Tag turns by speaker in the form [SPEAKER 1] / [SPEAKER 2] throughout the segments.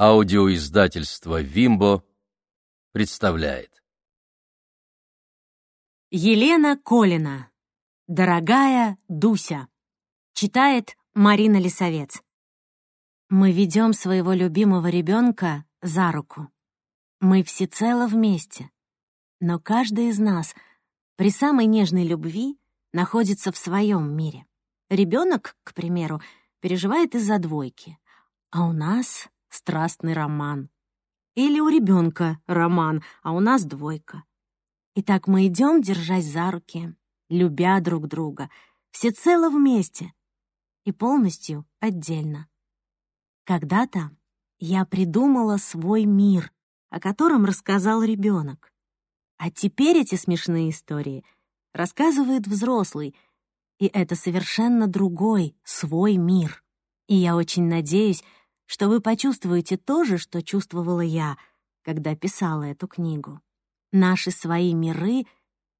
[SPEAKER 1] Аудиоиздательство «Вимбо» представляет.
[SPEAKER 2] Елена Колина. Дорогая Дуся. Читает Марина Лисовец. Мы ведем своего любимого ребенка за руку. Мы всецело вместе. Но каждый из нас при самой нежной любви находится в своем мире. Ребенок, к примеру, переживает из-за двойки, а у нас страстный роман. Или у ребенка роман, а у нас двойка. И так мы идем, держась за руки, любя друг друга, всецело вместе и полностью отдельно. Когда-то я придумала свой мир, о котором рассказал ребенок. А теперь эти смешные истории рассказывает взрослый, и это совершенно другой, свой мир. И я очень надеюсь, что вы почувствуете то же, что чувствовала я, когда писала эту книгу. Наши свои миры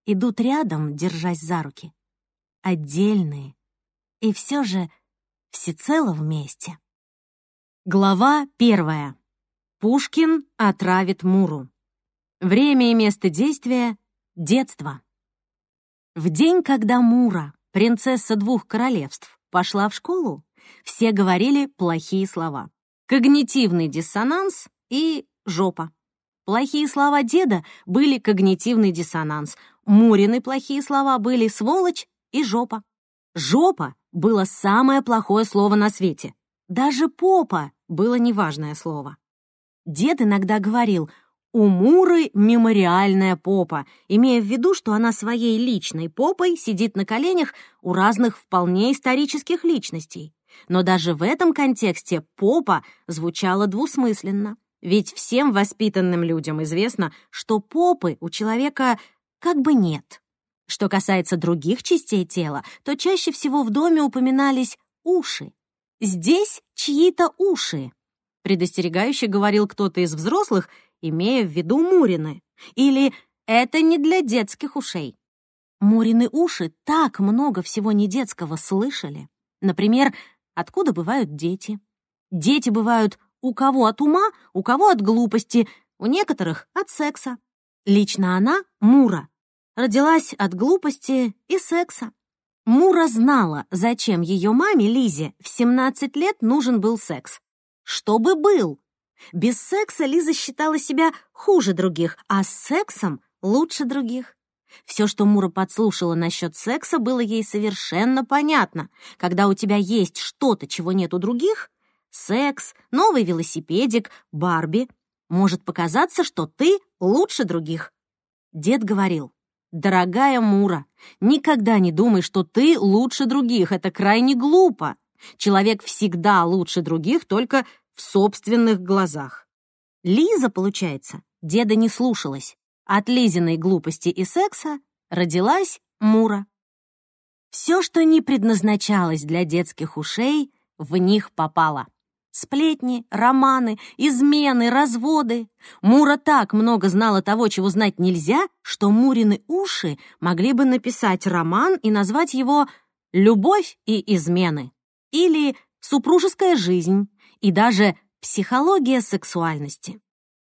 [SPEAKER 2] идут рядом, держась за руки. Отдельные. И все же всецело вместе. Глава первая. Пушкин отравит Муру. Время и место действия — детство. В день, когда Мура, принцесса двух королевств, пошла в школу, все говорили плохие слова когнитивный диссонанс и жопа. Плохие слова деда были когнитивный диссонанс, Мурины плохие слова были сволочь и жопа. Жопа было самое плохое слово на свете. Даже попа было неважное слово. Дед иногда говорил «у Муры мемориальная попа», имея в виду, что она своей личной попой сидит на коленях у разных вполне исторических личностей. Но даже в этом контексте «попа» звучало двусмысленно. Ведь всем воспитанным людям известно, что попы у человека как бы нет. Что касается других частей тела, то чаще всего в доме упоминались уши. «Здесь чьи-то уши», — предостерегающе говорил кто-то из взрослых, имея в виду Мурины. Или «это не для детских ушей». Мурины уши так много всего недетского слышали. Например, откуда бывают дети. Дети бывают у кого от ума, у кого от глупости, у некоторых от секса. Лично она, Мура, родилась от глупости и секса. Мура знала, зачем ее маме Лизе в 17 лет нужен был секс. Чтобы был. Без секса Лиза считала себя хуже других, а с сексом лучше других. Все, что Мура подслушала насчет секса, было ей совершенно понятно. Когда у тебя есть что-то, чего нет у других, секс, новый велосипедик, Барби, может показаться, что ты лучше других. Дед говорил, «Дорогая Мура, никогда не думай, что ты лучше других, это крайне глупо. Человек всегда лучше других только в собственных глазах». Лиза, получается, деда не слушалась. От Лизиной глупости и секса родилась Мура. Все, что не предназначалось для детских ушей, в них попало. Сплетни, романы, измены, разводы. Мура так много знала того, чего знать нельзя, что Мурины уши могли бы написать роман и назвать его «Любовь и измены» или «Супружеская жизнь» и даже «Психология сексуальности».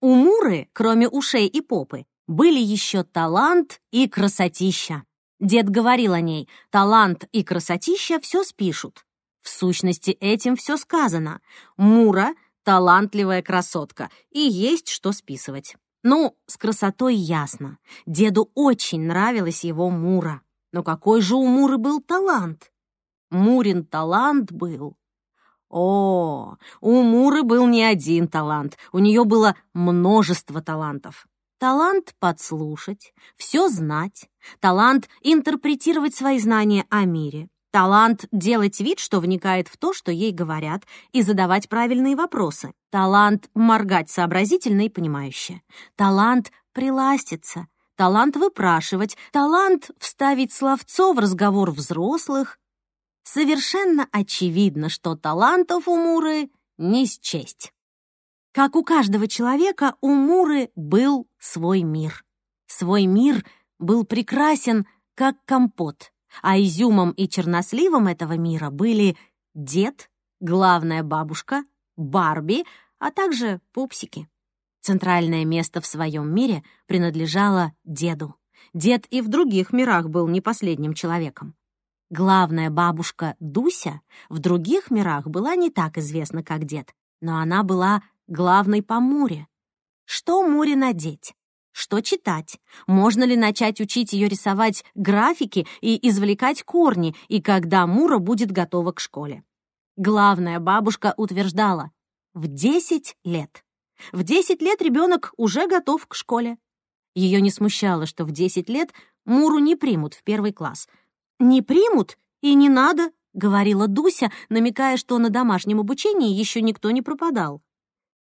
[SPEAKER 2] У Муры, кроме ушей и попы, были еще талант и красотища. Дед говорил о ней, талант и красотища все спишут. В сущности, этим все сказано. Мура — талантливая красотка, и есть что списывать. Ну, с красотой ясно. Деду очень нравилась его Мура. Но какой же у Муры был талант? Мурин талант был. О, у Муры был не один талант, у нее было множество талантов. Талант подслушать, все знать, талант интерпретировать свои знания о мире, талант делать вид, что вникает в то, что ей говорят, и задавать правильные вопросы, талант моргать сообразительно и понимающе, талант приластиться, талант выпрашивать, талант вставить словцо в разговор взрослых. Совершенно очевидно, что талантов у Муры не счесть. Как у каждого человека, у Муры был свой мир. Свой мир был прекрасен, как компот, а изюмом и черносливом этого мира были дед, главная бабушка, Барби, а также пупсики. Центральное место в своем мире принадлежало деду. Дед и в других мирах был не последним человеком. Главная бабушка Дуся в других мирах была не так известна, как дед, но она была главной по Муре. Что Муре надеть? Что читать? Можно ли начать учить ее рисовать графики и извлекать корни, и когда Мура будет готова к школе? Главная бабушка утверждала — в 10 лет. В 10 лет ребенок уже готов к школе. Ее не смущало, что в 10 лет Муру не примут в первый класс. «Не примут и не надо», — говорила Дуся, намекая, что на домашнем обучении еще никто не пропадал.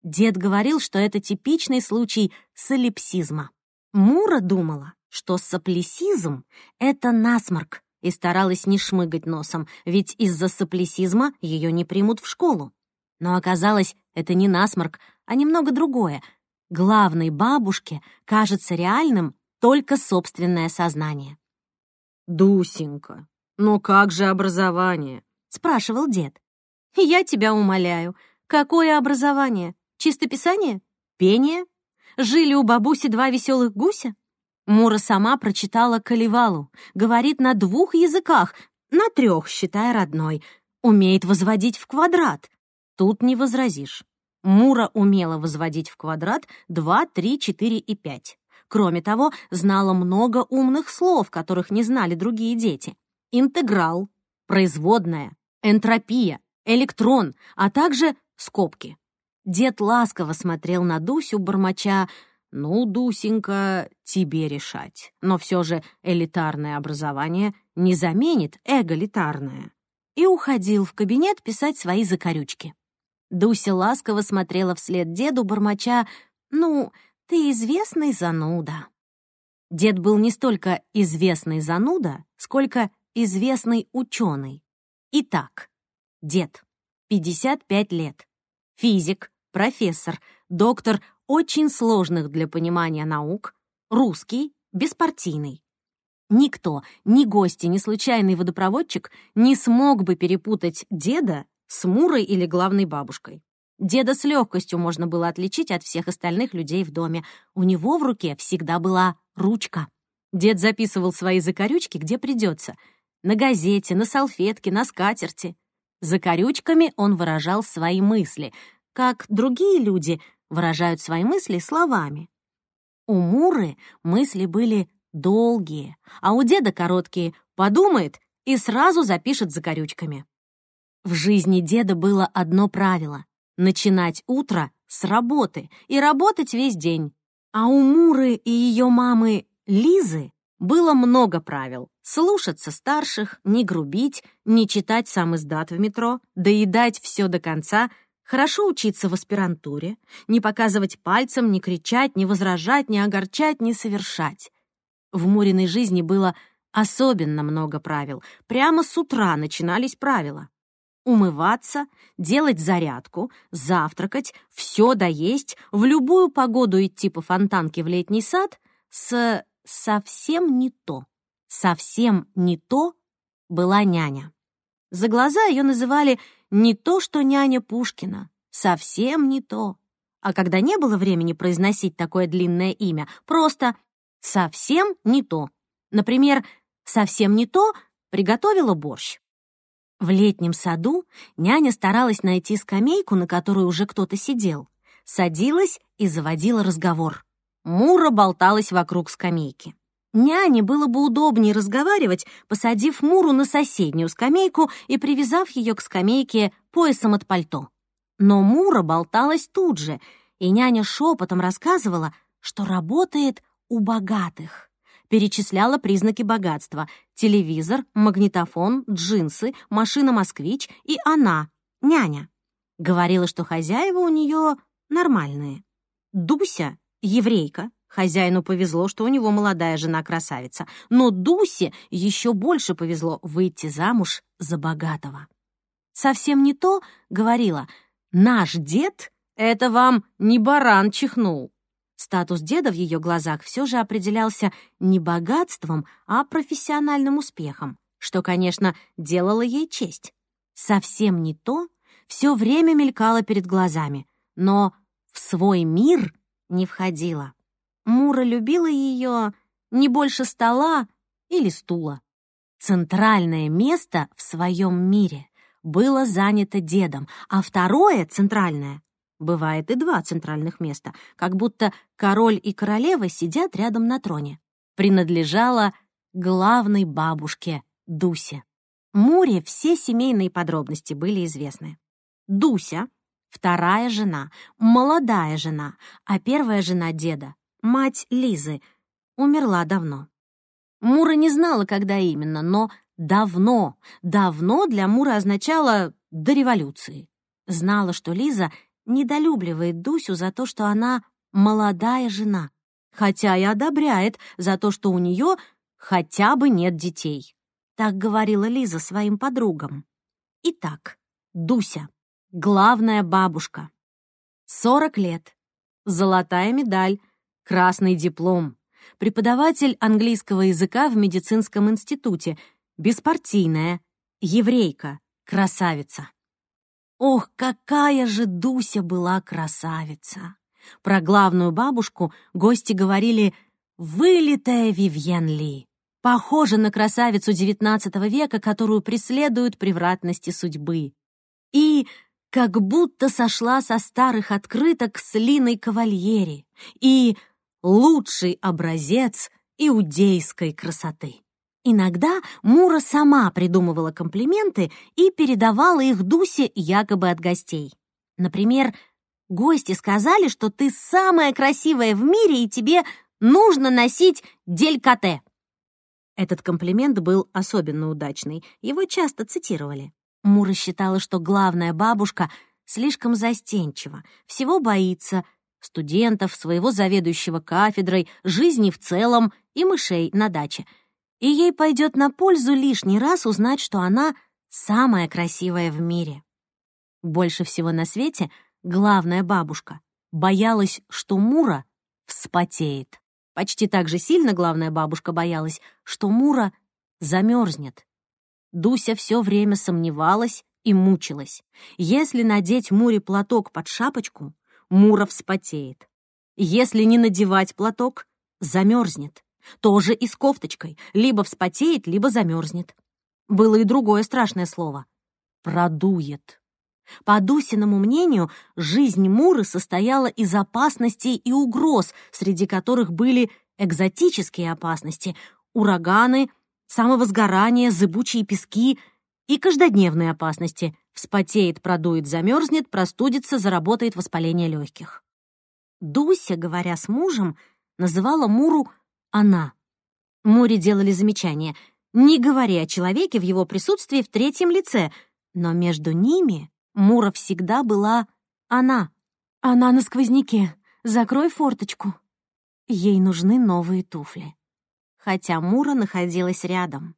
[SPEAKER 2] Дед говорил, что это типичный случай солипсизма. Мура думала, что соплесизм — это насморк, и старалась не шмыгать носом, ведь из-за соплесизма ее не примут в школу. Но оказалось, это не насморк, а немного другое. Главной бабушке кажется реальным только собственное сознание.
[SPEAKER 3] «Дусенька, ну как же образование?»
[SPEAKER 2] — спрашивал дед. «Я тебя умоляю, какое образование? Чистописание? Пение? Жили у бабуси два веселых гуся? Мура сама прочитала Калевалу, говорит на двух языках, на трех, считая родной, умеет возводить в квадрат. Тут не возразишь. Мура умела возводить в квадрат 2, 3, 4 и 5. Кроме того, знала много умных слов, которых не знали другие дети. Интеграл, производная, энтропия, электрон, а также скобки. Дед ласково смотрел на Дусю, бормоча «Ну, Дусенька, тебе решать. Но все же элитарное образование не заменит эгалитарное». И уходил в кабинет писать свои закорючки. Дуся ласково смотрела вслед деду, бормоча «Ну, ты известный зануда». Дед был не столько известный зануда, сколько известный ученый. Итак, дед, 55 лет, физик, профессор, доктор очень сложных для понимания наук, русский, беспартийный. Никто, ни гости, ни случайный водопроводчик не смог бы перепутать деда с Мурой или главной бабушкой. Деда с легкостью можно было отличить от всех остальных людей в доме. У него в руке всегда была ручка. Дед записывал свои закорючки, где придется. На газете, на салфетке, на скатерти. Закорючками он выражал свои мысли, как другие люди выражают свои мысли словами. У Муры мысли были долгие, а у деда короткие. Подумает и сразу запишет за корючками. В жизни деда было одно правило — начинать утро с работы и работать весь день. А у Муры и ее мамы Лизы было много правил. Слушаться старших, не грубить, не читать сам издат в метро, доедать все до конца — Хорошо учиться в аспирантуре, не показывать пальцем, не кричать, не возражать, не огорчать, не совершать. В Муриной жизни было особенно много правил. Прямо с утра начинались правила. Умываться, делать зарядку, завтракать, все доесть, в любую погоду идти по фонтанке в летний сад с совсем не то. Совсем не то была няня. За глаза ее называли не то, что няня Пушкина, совсем не то. А когда не было времени произносить такое длинное имя, просто совсем не то. Например, совсем не то приготовила борщ. В летнем саду няня старалась найти скамейку, на которой уже кто-то сидел. Садилась и заводила разговор. Мура болталась вокруг скамейки. Няне было бы удобнее разговаривать, посадив Муру на соседнюю скамейку и привязав ее к скамейке поясом от пальто. Но Мура болталась тут же, и няня шепотом рассказывала, что работает у богатых. Перечисляла признаки богатства — телевизор, магнитофон, джинсы, машина-москвич и она, няня. Говорила, что хозяева у нее нормальные. Дуся, еврейка, Хозяину повезло, что у него молодая жена-красавица, но Дусе еще больше повезло выйти замуж за богатого. Совсем не то, говорила, наш дед — это вам не баран чихнул. Статус деда в ее глазах все же определялся не богатством, а профессиональным успехом, что, конечно, делало ей честь. Совсем не то все время мелькало перед глазами, но в свой мир не входила. Мура любила ее не больше стола или стула. Центральное место в своем мире было занято дедом, а второе, центральное, бывает и два центральных места, как будто король и королева сидят рядом на троне, принадлежало главной бабушке Дусе. Муре все семейные подробности были известны. Дуся — вторая жена, молодая жена, а первая жена деда, мать Лизы, умерла давно. Мура не знала, когда именно, но давно, давно для Мура означало «до революции». Знала, что Лиза недолюбливает Дусю за то, что она молодая жена, хотя и одобряет за то, что у нее хотя бы нет детей. Так говорила Лиза своим подругам. Итак, Дуся, главная бабушка. 40 лет, золотая медаль, красный диплом, преподаватель английского языка в медицинском институте, беспартийная, еврейка, красавица. Ох, какая же Дуся была красавица! Про главную бабушку гости говорили «вылитая Вивьен Ли». Похожа на красавицу XIX века, которую преследуют превратности судьбы. И как будто сошла со старых открыток с Линой Кавальери. И лучший образец иудейской красоты. Иногда Мура сама придумывала комплименты и передавала их Дусе якобы от гостей. Например, гости сказали, что ты самая красивая в мире и тебе нужно носить делькате. Этот комплимент был особенно удачный, его часто цитировали. Мура считала, что главная бабушка слишком застенчива, всего боится, студентов, своего заведующего кафедрой, жизни в целом и мышей на даче. И ей пойдет на пользу лишний раз узнать, что она самая красивая в мире. Больше всего на свете главная бабушка боялась, что Мура вспотеет. Почти так же сильно главная бабушка боялась, что Мура замерзнет. Дуся все время сомневалась и мучилась. Если надеть Муре платок под шапочку, Мура вспотеет. Если не надевать платок, замерзнет. Тоже и с кофточкой. Либо вспотеет, либо замерзнет. Было и другое страшное слово. Продует. По Дусиному мнению, жизнь Муры состояла из опасностей и угроз, среди которых были экзотические опасности, ураганы, самовозгорание, зыбучие пески и каждодневные опасности. Вспотеет, продует, замерзнет, простудится, заработает воспаление легких. Дуся, говоря с мужем, называла Муру «она». Муре делали замечание «не говори о человеке в его присутствии в третьем лице», но между ними Мура всегда была она. Она на сквозняке. Закрой форточку. Ей нужны новые туфли. Хотя Мура находилась рядом.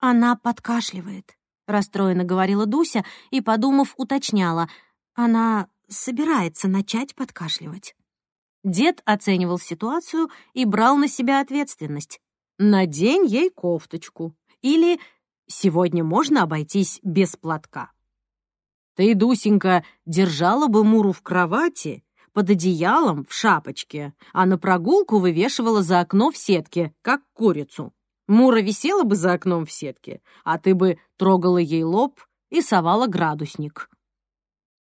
[SPEAKER 2] Она подкашливает, расстроенно говорила Дуся и, подумав, уточняла. Она собирается начать подкашливать. Дед оценивал ситуацию и брал на себя ответственность. «Надень ей кофточку» или «Сегодня можно обойтись без платка». Ты, Дусенька, держала бы Муру в кровати, под одеялом, в шапочке, а на прогулку вывешивала за окно в сетке, как курицу. Мура висела бы за окном в сетке, а ты бы трогала ей лоб и совала градусник.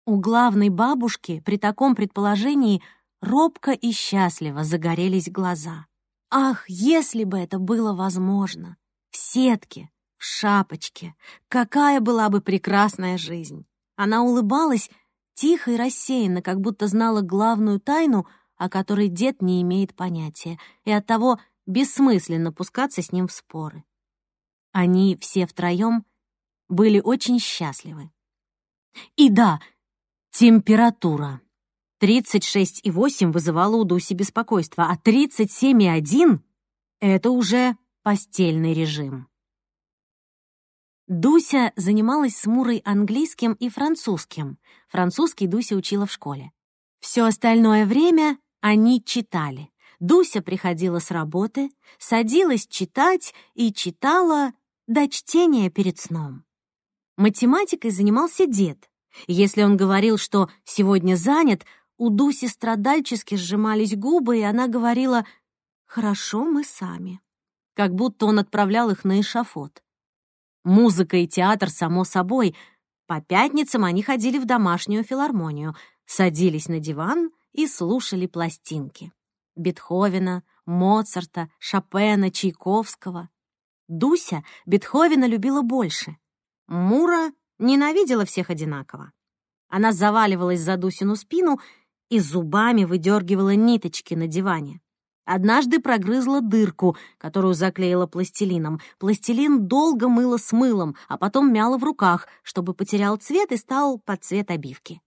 [SPEAKER 2] У главной бабушки при таком предположении робко и счастливо загорелись глаза. Ах, если бы это было возможно! В сетке, в шапочке, какая была бы прекрасная жизнь! Она улыбалась тихо и рассеянно, как будто знала главную тайну, о которой дед не имеет понятия, и оттого бессмысленно пускаться с ним в споры. Они все втроем были очень счастливы. И да, температура. 36,8 вызывала у Дуси беспокойство, а 37,1 — это уже постельный режим. Дуся занималась с Мурой английским и французским. Французский Дуся учила в школе. Все остальное время они читали. Дуся приходила с работы, садилась читать и читала до чтения перед сном. Математикой занимался дед. Если он говорил, что сегодня занят, у Дуси страдальчески сжимались губы, и она говорила «Хорошо, мы сами», как будто он отправлял их на эшафот. Музыка и театр, само собой. По пятницам они ходили в домашнюю филармонию, садились на диван и слушали пластинки. Бетховена, Моцарта, Шопена, Чайковского. Дуся Бетховена любила больше. Мура ненавидела всех одинаково. Она заваливалась за Дусину спину и зубами выдергивала ниточки на диване. Однажды прогрызла дырку, которую заклеила пластилином. Пластилин долго мыла с мылом, а потом мяла в руках, чтобы потерял цвет и стал под цвет обивки.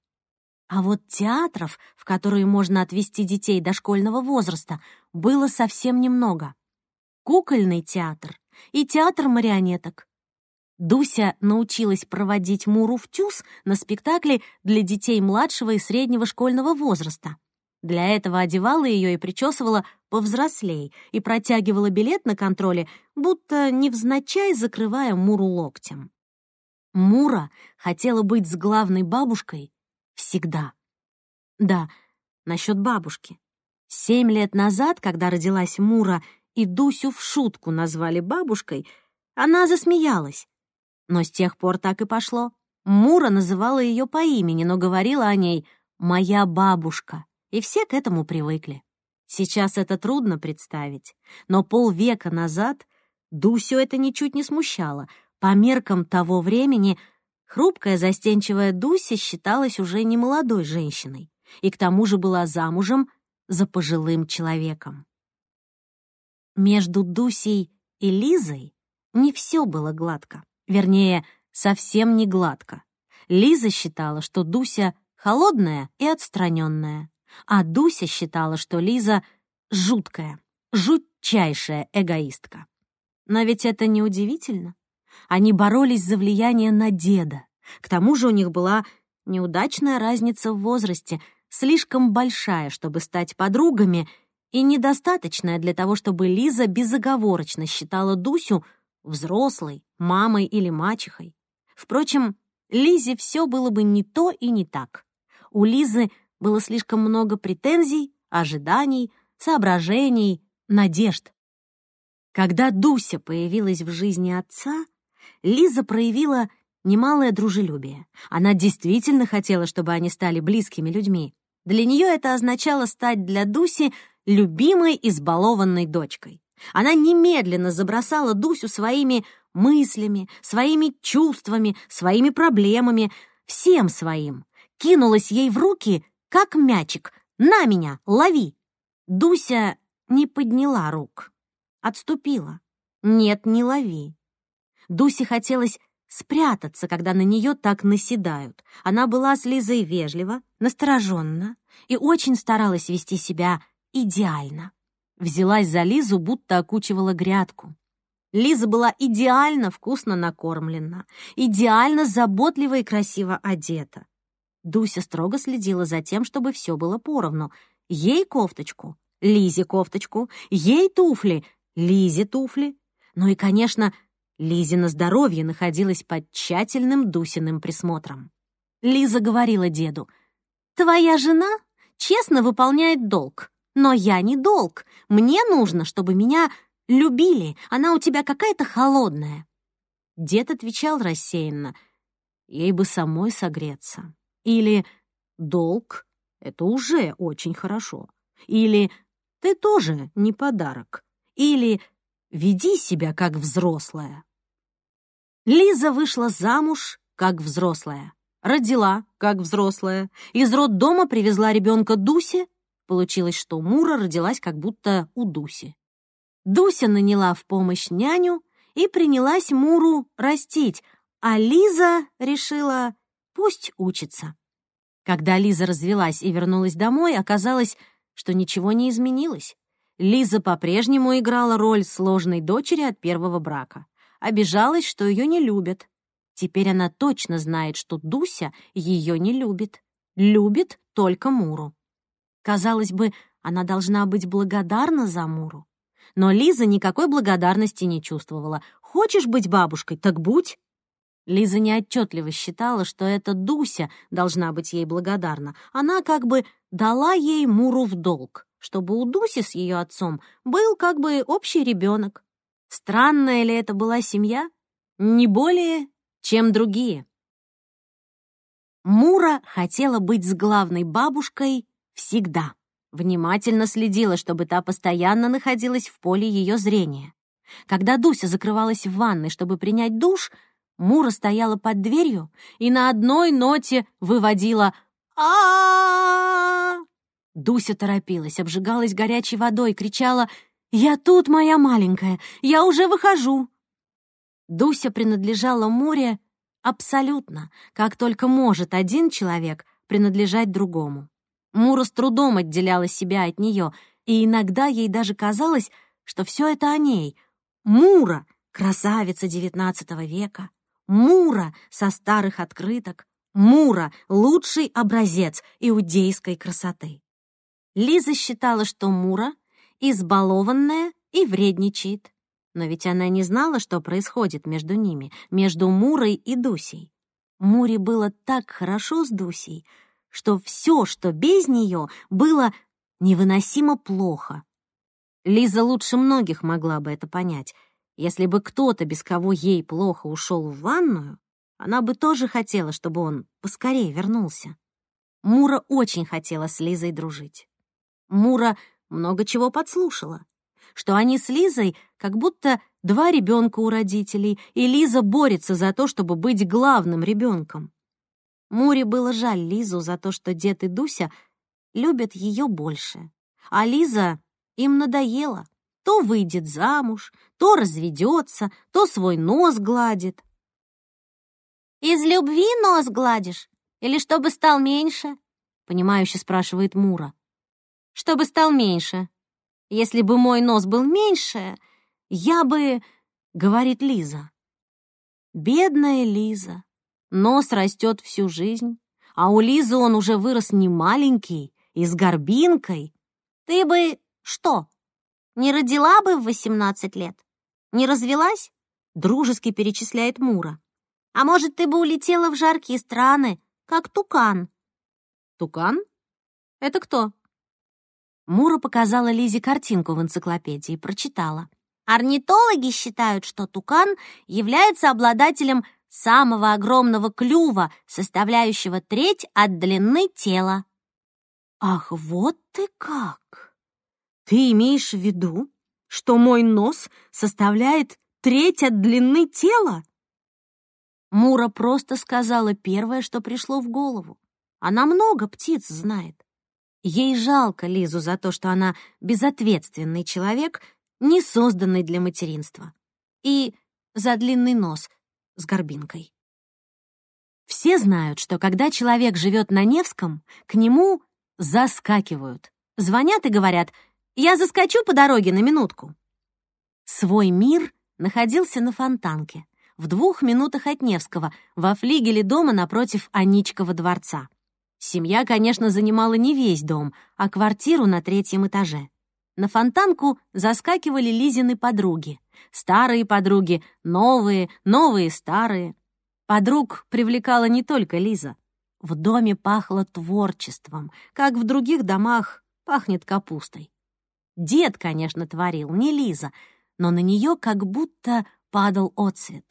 [SPEAKER 2] А вот театров, в которые можно отвести детей дошкольного возраста, было совсем немного. Кукольный театр и театр марионеток. Дуся научилась проводить Муру в ТЮЗ на спектакле для детей младшего и среднего школьного возраста. Для этого одевала ее и причесывала повзрослей и протягивала билет на контроле, будто невзначай закрывая Муру локтем. Мура хотела быть с главной бабушкой всегда. Да, насчет бабушки. Семь лет назад, когда родилась Мура и Дусю в шутку назвали бабушкой, она засмеялась. Но с тех пор так и пошло. Мура называла ее по имени, но говорила о ней «моя бабушка», и все к этому привыкли. Сейчас это трудно представить, но полвека назад Дусю это ничуть не смущало. По меркам того времени хрупкая застенчивая Дуся считалась уже не молодой женщиной и к тому же была замужем за пожилым человеком. Между Дусей и Лизой не все было гладко. Вернее, совсем не гладко. Лиза считала, что Дуся холодная и отстраненная, а Дуся считала, что Лиза жуткая, жутчайшая эгоистка. Но ведь это не удивительно. Они боролись за влияние на деда. К тому же у них была неудачная разница в возрасте, слишком большая, чтобы стать подругами, и недостаточная для того, чтобы Лиза безоговорочно считала Дусю взрослой, мамой или мачехой. Впрочем, Лизе все было бы не то и не так. У Лизы было слишком много претензий, ожиданий, соображений, надежд. Когда Дуся появилась в жизни отца, Лиза проявила немалое дружелюбие. Она действительно хотела, чтобы они стали близкими людьми. Для нее это означало стать для Дуси любимой избалованной дочкой. Она немедленно забросала Дусю своими мыслями, своими чувствами, своими проблемами, всем своим. Кинулась ей в руки, как мячик. «На меня, лови!» Дуся не подняла рук. Отступила. «Нет, не лови». Дусе хотелось спрятаться, когда на нее так наседают. Она была с Лизой вежлива, настороженна и очень старалась вести себя идеально. Взялась за Лизу, будто окучивала грядку. Лиза была идеально вкусно накормлена, идеально заботливо и красиво одета. Дуся строго следила за тем, чтобы все было поровну. Ей кофточку, Лизе кофточку, ей туфли, Лизе туфли. Ну и, конечно, Лизе на здоровье находилась под тщательным Дусиным присмотром. Лиза говорила деду, «Твоя жена честно выполняет долг. Но я не долг. Мне нужно, чтобы меня любили. Она у тебя какая-то холодная». Дед отвечал рассеянно. Ей бы самой согреться. Или «Долг — это уже очень хорошо». Или «Ты тоже не подарок». Или «Веди себя как взрослая». Лиза вышла замуж как взрослая, родила как взрослая, из роддома привезла ребенка Дусе Получилось, что Мура родилась как будто у Дуси. Дуся наняла в помощь няню и принялась Муру растить, а Лиза решила, пусть учится. Когда Лиза развелась и вернулась домой, оказалось, что ничего не изменилось. Лиза по-прежнему играла роль сложной дочери от первого брака. Обижалась, что ее не любят. Теперь она точно знает, что Дуся ее не любит. Любит только Муру. Казалось бы, она должна быть благодарна за Муру. Но Лиза никакой благодарности не чувствовала. Хочешь быть бабушкой, так будь. Лиза неотчетливо считала, что эта Дуся должна быть ей благодарна. Она как бы дала ей Муру в долг, чтобы у Дуси с ее отцом был как бы общий ребенок. Странная ли это была семья? Не более, чем другие. Мура хотела быть с главной бабушкой всегда. Внимательно следила, чтобы та постоянно находилась в поле ее зрения. Когда Дуся закрывалась в ванной, чтобы принять душ, Мура стояла под дверью и на одной ноте выводила а Дуся торопилась, обжигалась горячей водой, кричала «Я тут, моя маленькая! Я уже выхожу!» Дуся принадлежала Муре абсолютно, как только может один человек принадлежать другому. Мура с трудом отделяла себя от нее, и иногда ей даже казалось, что все это о ней. Мура — красавица XIX века, Мура со старых открыток, Мура — лучший образец иудейской красоты. Лиза считала, что Мура — избалованная и вредничает. Но ведь она не знала, что происходит между ними, между Мурой и Дусей. Муре было так хорошо с Дусей, что все, что без нее, было невыносимо плохо. Лиза лучше многих могла бы это понять, если бы кто-то, без кого ей плохо, ушел в ванную, она бы тоже хотела, чтобы он поскорее вернулся. Мура очень хотела с Лизой дружить. Мура много чего подслушала. Что они с Лизой как будто два ребенка у родителей, и Лиза борется за то, чтобы быть главным ребенком. Муре было жаль Лизу за то, что дед и Дуся любят ее больше. А Лиза им надоела. То выйдет замуж, то разведется, то свой нос гладит. «Из любви нос гладишь? Или чтобы стал меньше?» — понимающе спрашивает Мура. «Чтобы стал меньше. Если бы мой нос был меньше, я бы...» — говорит Лиза. Бедная Лиза. Нос растет всю жизнь, а у Лизы он уже вырос не маленький и с горбинкой. Ты бы что, не родила бы в 18 лет? Не развелась? Дружески перечисляет Мура. А может, ты бы улетела в жаркие страны, как тукан? Тукан? Это кто? Мура показала Лизе картинку в энциклопедии, прочитала. Орнитологи считают, что тукан является обладателем самого огромного клюва, составляющего треть от длины тела. Ах, вот ты как! Ты имеешь в виду, что мой нос составляет треть от длины тела? Мура просто сказала первое, что пришло в голову. Она много птиц знает. Ей жалко Лизу за то, что она безответственный человек, не созданный для материнства. И за длинный нос с горбинкой. Все знают, что когда человек живет на Невском, к нему заскакивают. Звонят и говорят я заскочу по дороге на минутку». Свой мир находился на Фонтанке, в двух минутах от Невского, во флигеле дома напротив Аничкова дворца. Семья, конечно, занимала не весь дом, а квартиру на третьем этаже. На Фонтанку заскакивали Лизины подруги. Старые подруги, новые, новые старые. Подруг привлекала не только Лиза. В доме пахло творчеством, как в других домах пахнет капустой. Дед, конечно, творил, не Лиза, но на нее как будто падал отцвет.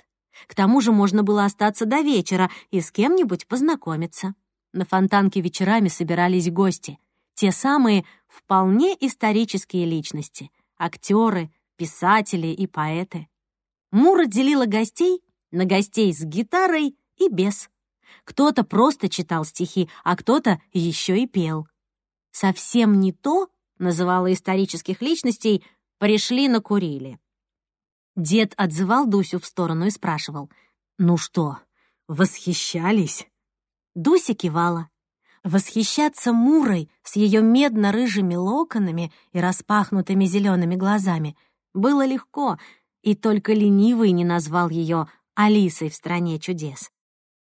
[SPEAKER 2] К тому же можно было остаться до вечера и с кем-нибудь познакомиться. На фонтанке вечерами собирались гости. Те самые вполне исторические личности — актеры, писатели и поэты. Мура делила гостей на гостей с гитарой и без. Кто-то просто читал стихи, а кто-то еще и пел. Совсем не то, называла исторических личностей, пришли накурили. Дед отзывал Дусю в сторону и спрашивал, «Ну что, восхищались?» Дуся кивала. Восхищаться Мурой с ее медно-рыжими локонами и распахнутыми зелеными глазами было легко, и только ленивый не назвал ее Алисой в «Стране чудес».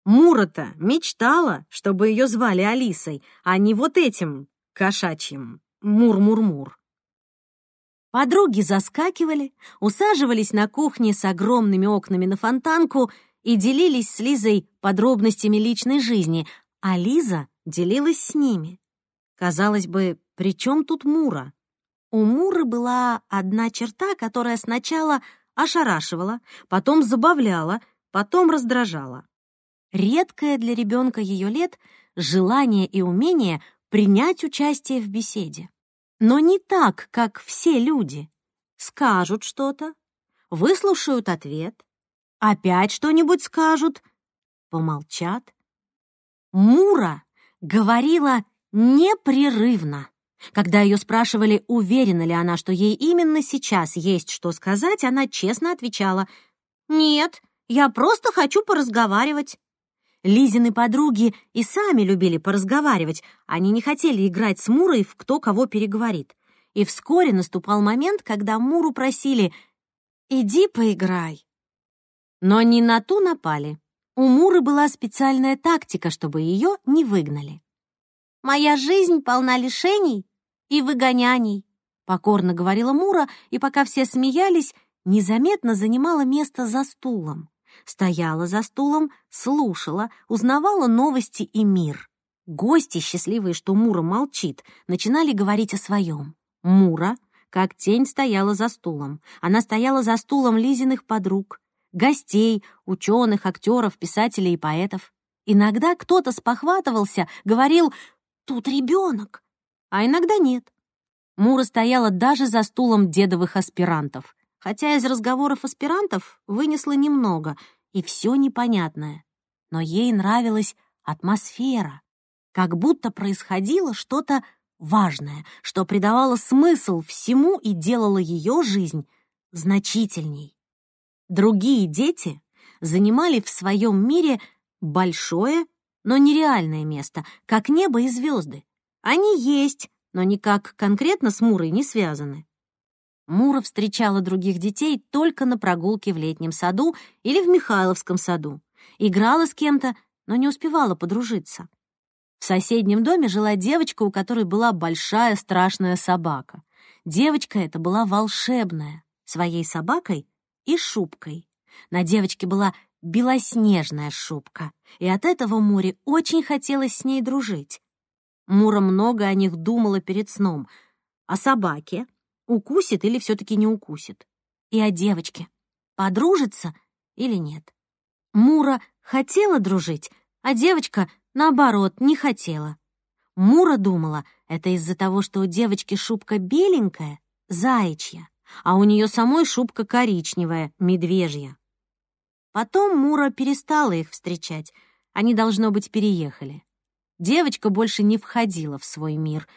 [SPEAKER 2] Мура-то мечтала, чтобы ее звали Алисой, а не вот этим кошачьим. Мур-мур-мур. Подруги заскакивали, усаживались на кухне с огромными окнами на фонтанку и делились с Лизой подробностями личной жизни, а Лиза делилась с ними. Казалось бы, при чем тут Мура? У Муры была одна черта, которая сначала ошарашивала, потом забавляла, потом раздражала. Редкое для ребенка ее лет желание и умение принять участие в беседе. Но не так, как все люди. Скажут что-то, выслушают ответ, опять что-нибудь скажут, помолчат. Мура говорила непрерывно. Когда ее спрашивали, уверена ли она, что ей именно сейчас есть что сказать, она честно отвечала «Нет, я просто хочу поразговаривать». Лизины подруги и сами любили поразговаривать, они не хотели играть с Мурой в кто кого переговорит. И вскоре наступал момент, когда Муру просили «Иди поиграй». Но не на ту напали. У Муры была специальная тактика, чтобы ее не выгнали. «Моя жизнь полна лишений и выгоняний», — покорно говорила Мура, и пока все смеялись, незаметно занимала место за стулом. Стояла за стулом, слушала, узнавала новости и мир. Гости, счастливые, что Мура молчит, начинали говорить о своем. Мура, как тень, стояла за стулом. Она стояла за стулом Лизиных подруг, гостей, ученых, актеров, писателей и поэтов. Иногда кто-то спохватывался, говорил «тут ребенок», а иногда нет. Мура стояла даже за стулом дедовых аспирантов, хотя из разговоров аспирантов вынесла немного, и все непонятное. Но ей нравилась атмосфера, как будто происходило что-то важное, что придавало смысл всему и делало ее жизнь значительней. Другие дети занимали в своем мире большое, но нереальное место, как небо и звезды. Они есть, но никак конкретно с Мурой не связаны. Мура встречала других детей только на прогулке в летнем саду или в Михайловском саду. Играла с кем-то, но не успевала подружиться. В соседнем доме жила девочка, у которой была большая страшная собака. Девочка эта была волшебная, своей собакой и шубкой. На девочке была белоснежная шубка, и от этого Муре очень хотелось с ней дружить. Мура много о них думала перед сном. О собаке, укусит или все таки не укусит. И о девочке, подружится или нет. Мура хотела дружить, а девочка наоборот, не хотела. Мура думала, это из-за того, что у девочки шубка беленькая, заячья, а у нее самой шубка коричневая, медвежья. Потом Мура перестала их встречать, они, должно быть, переехали. Девочка больше не входила в свой мир,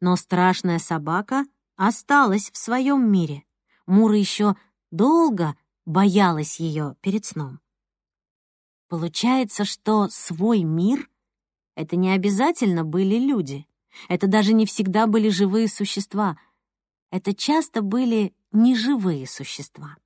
[SPEAKER 2] но страшная собака осталась в своем мире. Мура еще долго боялась ее перед сном. Получается, что свой мир это не обязательно были люди. Это даже не всегда были живые существа. Это часто были неживые существа.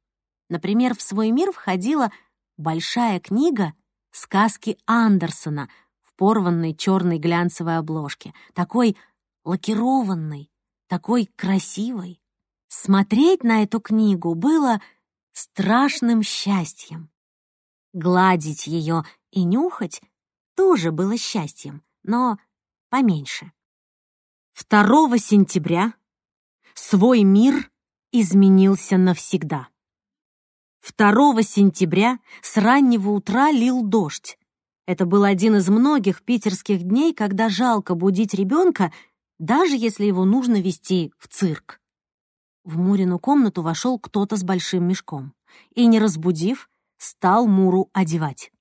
[SPEAKER 2] Например, в свой мир входила большая книга «Сказки Андерсона» в порванной черной глянцевой обложке, такой лакированной, такой красивой. Смотреть на эту книгу было страшным счастьем. Гладить ее и нюхать тоже было счастьем, но поменьше. 2 сентября свой мир изменился навсегда. 2 сентября с раннего утра лил дождь. Это был один из многих питерских дней, когда жалко будить ребенка, даже если его нужно вести в цирк. В Мурину комнату вошел кто-то с большим мешком и, не разбудив, стал Муру одевать.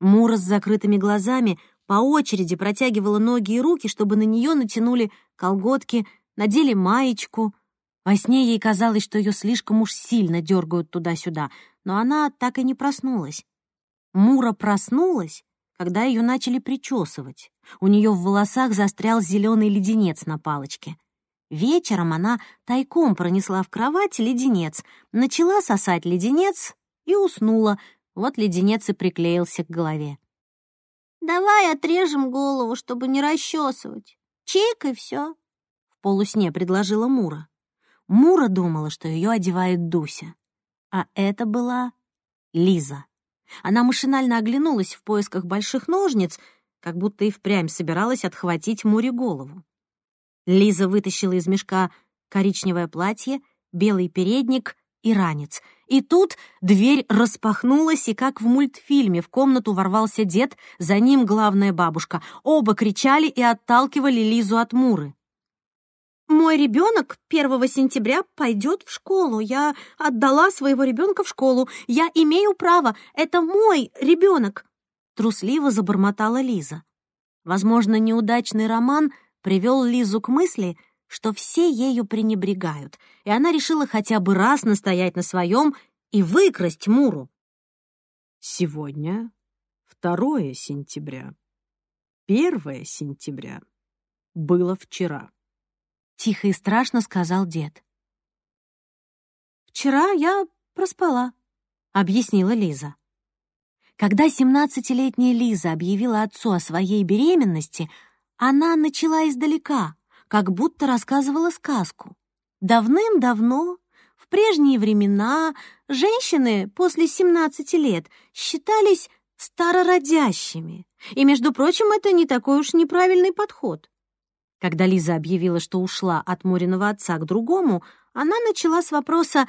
[SPEAKER 2] Мура с закрытыми глазами по очереди протягивала ноги и руки, чтобы на нее натянули колготки, надели маечку. Во сне ей казалось, что ее слишком уж сильно дергают туда-сюда, но она так и не проснулась. Мура проснулась, когда ее начали причесывать. У нее в волосах застрял зеленый леденец на палочке. Вечером она тайком пронесла в кровать леденец, начала сосать леденец и уснула, вот леденец и приклеился к голове.
[SPEAKER 4] «Давай отрежем голову, чтобы не расчесывать. Чик и все», —
[SPEAKER 2] в полусне предложила Мура. Мура думала, что ее одевает Дуся. А это была Лиза. Она машинально оглянулась в поисках больших ножниц, как будто и впрямь собиралась отхватить Муре голову. Лиза вытащила из мешка коричневое платье, белый передник и ранец. И тут дверь распахнулась, и как в мультфильме в комнату ворвался дед, за ним главная бабушка. Оба кричали и отталкивали Лизу от Муры.
[SPEAKER 4] Мой ребенок 1 сентября пойдет в школу. Я отдала своего ребенка в школу. Я имею право. Это мой ребенок.
[SPEAKER 2] Трусливо забормотала Лиза. Возможно, неудачный роман привел Лизу к мысли, что все ею пренебрегают, и она решила хотя бы раз настоять на своем и выкрасть Муру.
[SPEAKER 3] Сегодня 2 сентября. 1 сентября было вчера.
[SPEAKER 2] — тихо и страшно сказал дед.
[SPEAKER 4] «Вчера я проспала», — объяснила Лиза.
[SPEAKER 2] Когда семнадцатилетняя Лиза объявила отцу о своей беременности, она начала издалека, как будто рассказывала сказку. Давным-давно, в прежние времена, женщины после 17 лет считались старородящими. И, между прочим, это не такой уж неправильный подход. Когда Лиза объявила, что ушла от Мориного отца к другому, она начала с вопроса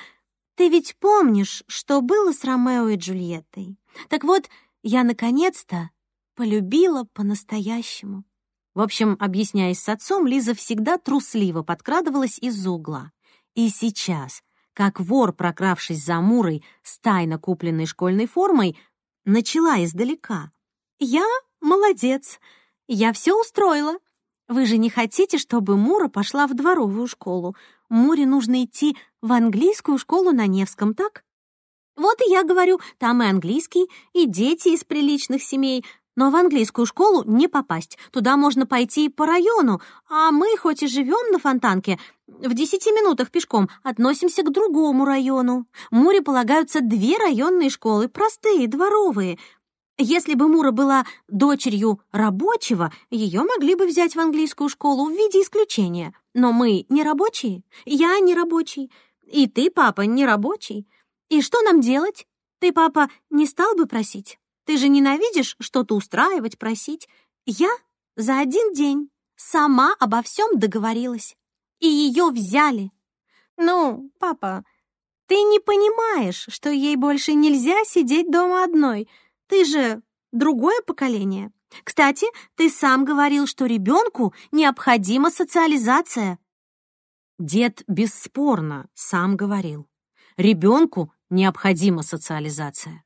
[SPEAKER 2] «Ты ведь помнишь, что было с Ромео и Джульеттой? Так вот, я наконец-то полюбила по-настоящему». В общем, объясняясь с отцом, Лиза всегда трусливо подкрадывалась из-за угла. И сейчас, как вор, прокравшись за Мурой с тайно купленной школьной формой, начала издалека. «Я молодец, я все устроила. Вы же не хотите, чтобы Мура пошла в дворовую школу? Муре нужно идти в английскую школу на Невском, так? Вот и я говорю, там и английский, и дети из приличных семей, но в английскую школу не попасть. Туда можно пойти по району, а мы, хоть и живем на Фонтанке, в десяти минутах пешком относимся к другому району. Муре полагаются две районные школы, простые, дворовые. Если бы Мура была дочерью рабочего, ее могли бы взять в английскую школу в виде исключения. Но мы не рабочие, я не рабочий, и ты, папа, не рабочий. И что нам делать? Ты, папа, не стал бы просить? Ты же ненавидишь что-то устраивать, просить. Я за один день сама обо всем договорилась. И ее взяли. Ну, папа, ты не понимаешь, что ей больше нельзя сидеть дома одной — ты же другое поколение. Кстати, ты сам говорил, что ребенку необходима социализация. Дед бесспорно сам говорил. Ребенку необходима социализация.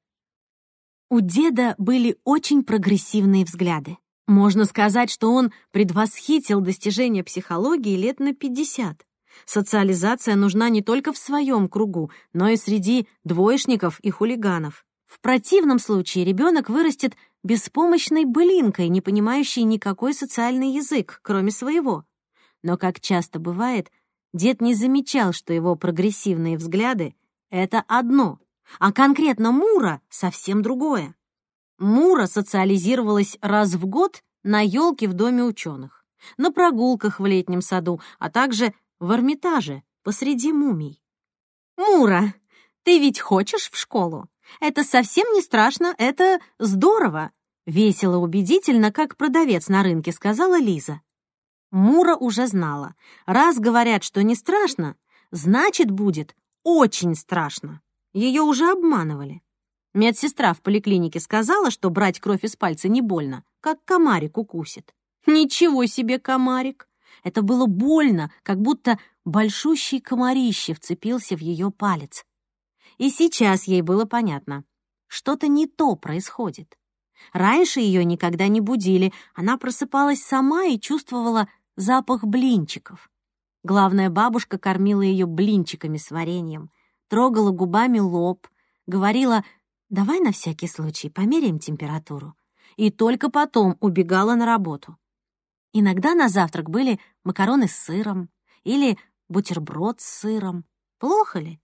[SPEAKER 2] У деда были очень прогрессивные взгляды. Можно сказать, что он предвосхитил достижения психологии лет на 50. Социализация нужна не только в своем кругу, но и среди двоечников и хулиганов. В противном случае ребенок вырастет беспомощной былинкой, не понимающей никакой социальный язык, кроме своего. Но, как часто бывает, дед не замечал, что его прогрессивные взгляды — это одно, а конкретно Мура — совсем другое. Мура социализировалась раз в год на елке в Доме ученых, на прогулках в летнем саду, а также в Эрмитаже посреди мумий. «Мура, ты ведь хочешь в школу?» Это совсем не страшно, это здорово!» Весело убедительно, как продавец на рынке, сказала Лиза. Мура уже знала. Раз говорят, что не страшно, значит, будет очень страшно. Ее уже обманывали. Медсестра в поликлинике сказала, что брать кровь из пальца не больно, как комарик укусит. Ничего себе комарик! Это было больно, как будто большущий комарище вцепился в ее палец. И сейчас ей было понятно. Что-то не то происходит. Раньше ее никогда не будили, она просыпалась сама и чувствовала запах блинчиков. Главная бабушка кормила ее блинчиками с вареньем, трогала губами лоб, говорила «давай на всякий случай померяем температуру» и только потом убегала на работу. Иногда на завтрак были макароны с сыром или бутерброд с сыром. Плохо ли?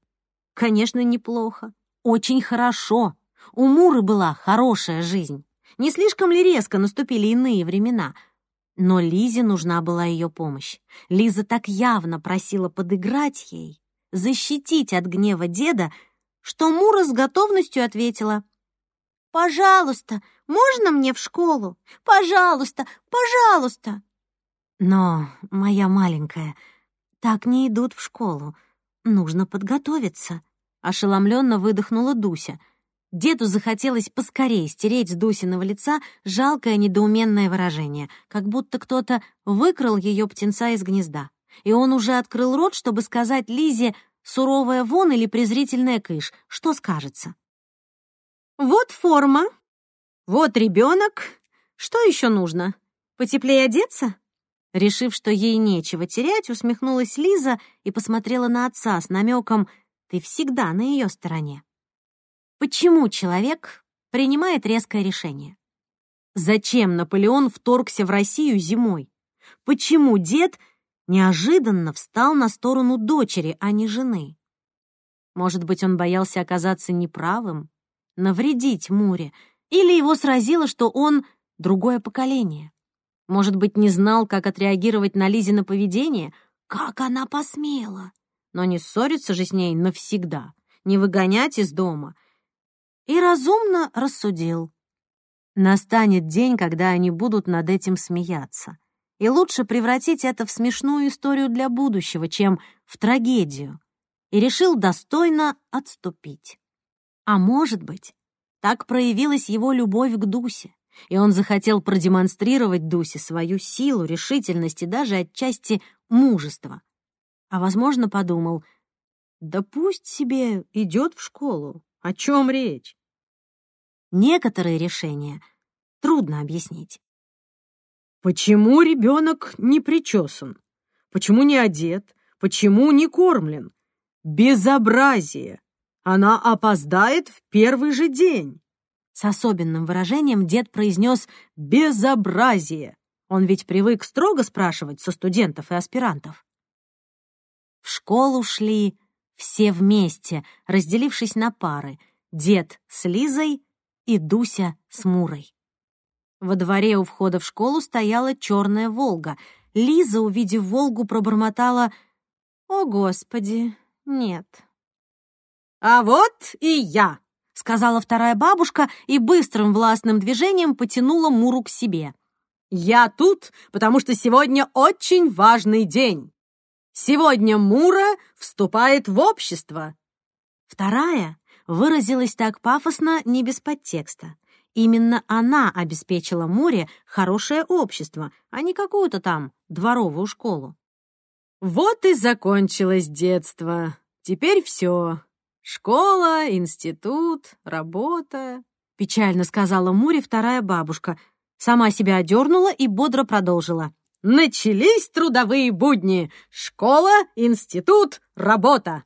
[SPEAKER 2] Конечно, неплохо. Очень хорошо. У Муры была хорошая жизнь. Не слишком ли резко наступили иные времена? Но Лизе нужна была ее помощь. Лиза так явно просила подыграть ей, защитить от гнева деда, что Мура с готовностью ответила.
[SPEAKER 4] Пожалуйста, можно мне в школу? Пожалуйста, пожалуйста!»
[SPEAKER 2] «Но, моя маленькая, так не идут в школу. Нужно подготовиться», — ошеломленно выдохнула Дуся. Деду захотелось поскорее стереть с Дусиного лица жалкое недоуменное выражение, как будто кто-то выкрал ее птенца из гнезда. И он уже открыл рот, чтобы сказать Лизе суровая вон или презрительная кыш. Что скажется?
[SPEAKER 4] «Вот форма. Вот ребенок. Что еще нужно? Потеплее одеться?»
[SPEAKER 2] Решив, что ей нечего терять, усмехнулась Лиза и посмотрела на отца с намеком «Ты всегда на ее стороне». Почему человек принимает резкое решение? Зачем Наполеон вторгся в Россию зимой? Почему дед неожиданно встал на сторону дочери, а не жены? Может быть, он боялся оказаться неправым, навредить Муре, или его сразило, что он другое поколение? Может быть, не знал, как отреагировать на Лизино поведение? Как она посмела? Но не ссориться же с ней навсегда, не выгонять из дома — и разумно рассудил. Настанет день, когда они будут над этим смеяться. И лучше превратить это в смешную историю для будущего, чем в трагедию. И решил достойно отступить. А может быть, так проявилась его любовь к Дусе, и он захотел продемонстрировать Дусе свою силу, решительность и даже отчасти мужество. А, возможно, подумал, да пусть себе идет в школу, о чем речь? Некоторые решения трудно объяснить.
[SPEAKER 3] Почему ребенок не причесан? Почему не одет? Почему не кормлен? Безобразие! Она опоздает в первый же день.
[SPEAKER 2] С особенным выражением дед произнес «безобразие». Он ведь привык строго спрашивать со студентов и аспирантов. В школу шли все вместе, разделившись на пары. Дед с Лизой и Дуся с Мурой. Во дворе у входа в школу стояла черная «Волга». Лиза, увидев «Волгу», пробормотала «О, Господи, нет».
[SPEAKER 3] «А вот и я!»
[SPEAKER 2] — сказала вторая бабушка и быстрым властным движением потянула Муру к себе.
[SPEAKER 3] «Я тут, потому что сегодня очень важный день. Сегодня Мура вступает в общество».
[SPEAKER 2] Вторая выразилась так пафосно не без подтекста. Именно она обеспечила Море хорошее общество, а не какую-то там дворовую школу.
[SPEAKER 3] Вот и закончилось детство. Теперь все. Школа, институт, работа.
[SPEAKER 2] Печально сказала Муре вторая бабушка. Сама себя одернула и бодро продолжила.
[SPEAKER 3] Начались трудовые будни. Школа, институт, работа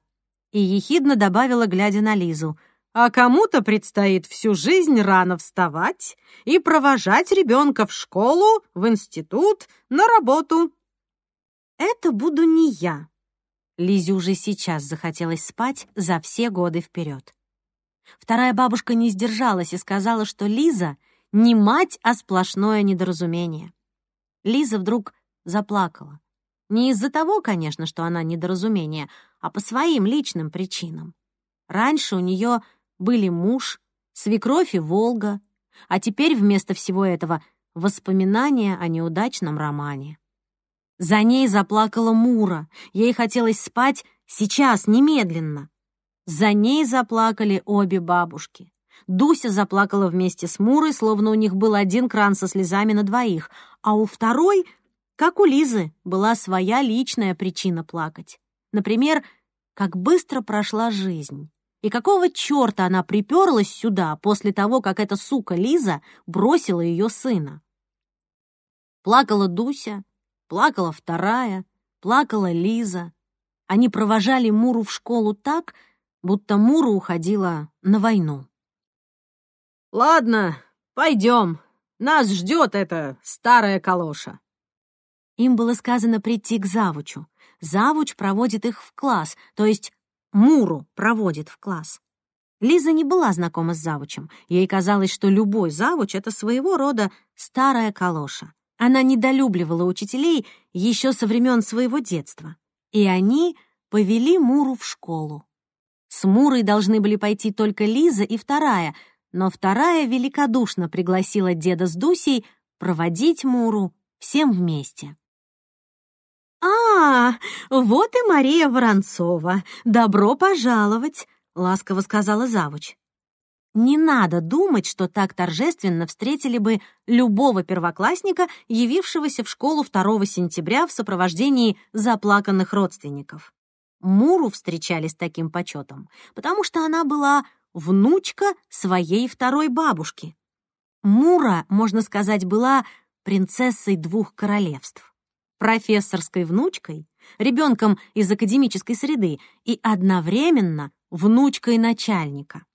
[SPEAKER 2] и ехидно добавила, глядя на Лизу.
[SPEAKER 3] «А кому-то предстоит всю жизнь рано вставать и провожать ребенка в школу, в институт, на работу».
[SPEAKER 2] «Это буду не я». Лизе уже сейчас захотелось спать за все годы вперед. Вторая бабушка не сдержалась и сказала, что Лиза не мать, а сплошное недоразумение. Лиза вдруг заплакала. Не из-за того, конечно, что она недоразумение, а по своим личным причинам. Раньше у нее были муж, свекровь и Волга, а теперь вместо всего этого воспоминания о неудачном романе. За ней заплакала Мура, ей хотелось спать сейчас, немедленно. За ней заплакали обе бабушки. Дуся заплакала вместе с Мурой, словно у них был один кран со слезами на двоих, а у второй, как у Лизы, была своя личная причина плакать. Например, как быстро прошла жизнь. И какого черта она приперлась сюда после того, как эта сука Лиза бросила ее сына? Плакала Дуся, плакала вторая, плакала Лиза. Они провожали Муру в школу так, будто Мура уходила на войну.
[SPEAKER 3] «Ладно, пойдем. Нас ждет эта старая калоша».
[SPEAKER 2] Им было сказано прийти к завучу завуч проводит их в класс, то есть Муру проводит в класс. Лиза не была знакома с завучем. Ей казалось, что любой завуч — это своего рода старая калоша. Она недолюбливала учителей еще со времен своего детства. И они повели Муру в школу. С Мурой должны были пойти только Лиза и вторая, но вторая великодушно пригласила деда с Дусей проводить Муру всем вместе.
[SPEAKER 4] «А, вот и Мария Воронцова. Добро пожаловать!» — ласково сказала завуч.
[SPEAKER 2] Не надо думать, что так торжественно встретили бы любого первоклассника, явившегося в школу 2 сентября в сопровождении заплаканных родственников. Муру встречали с таким почетом, потому что она была внучка своей второй бабушки. Мура, можно сказать, была принцессой двух королевств. Профессорской внучкой, ребенком из академической среды и одновременно внучкой начальника.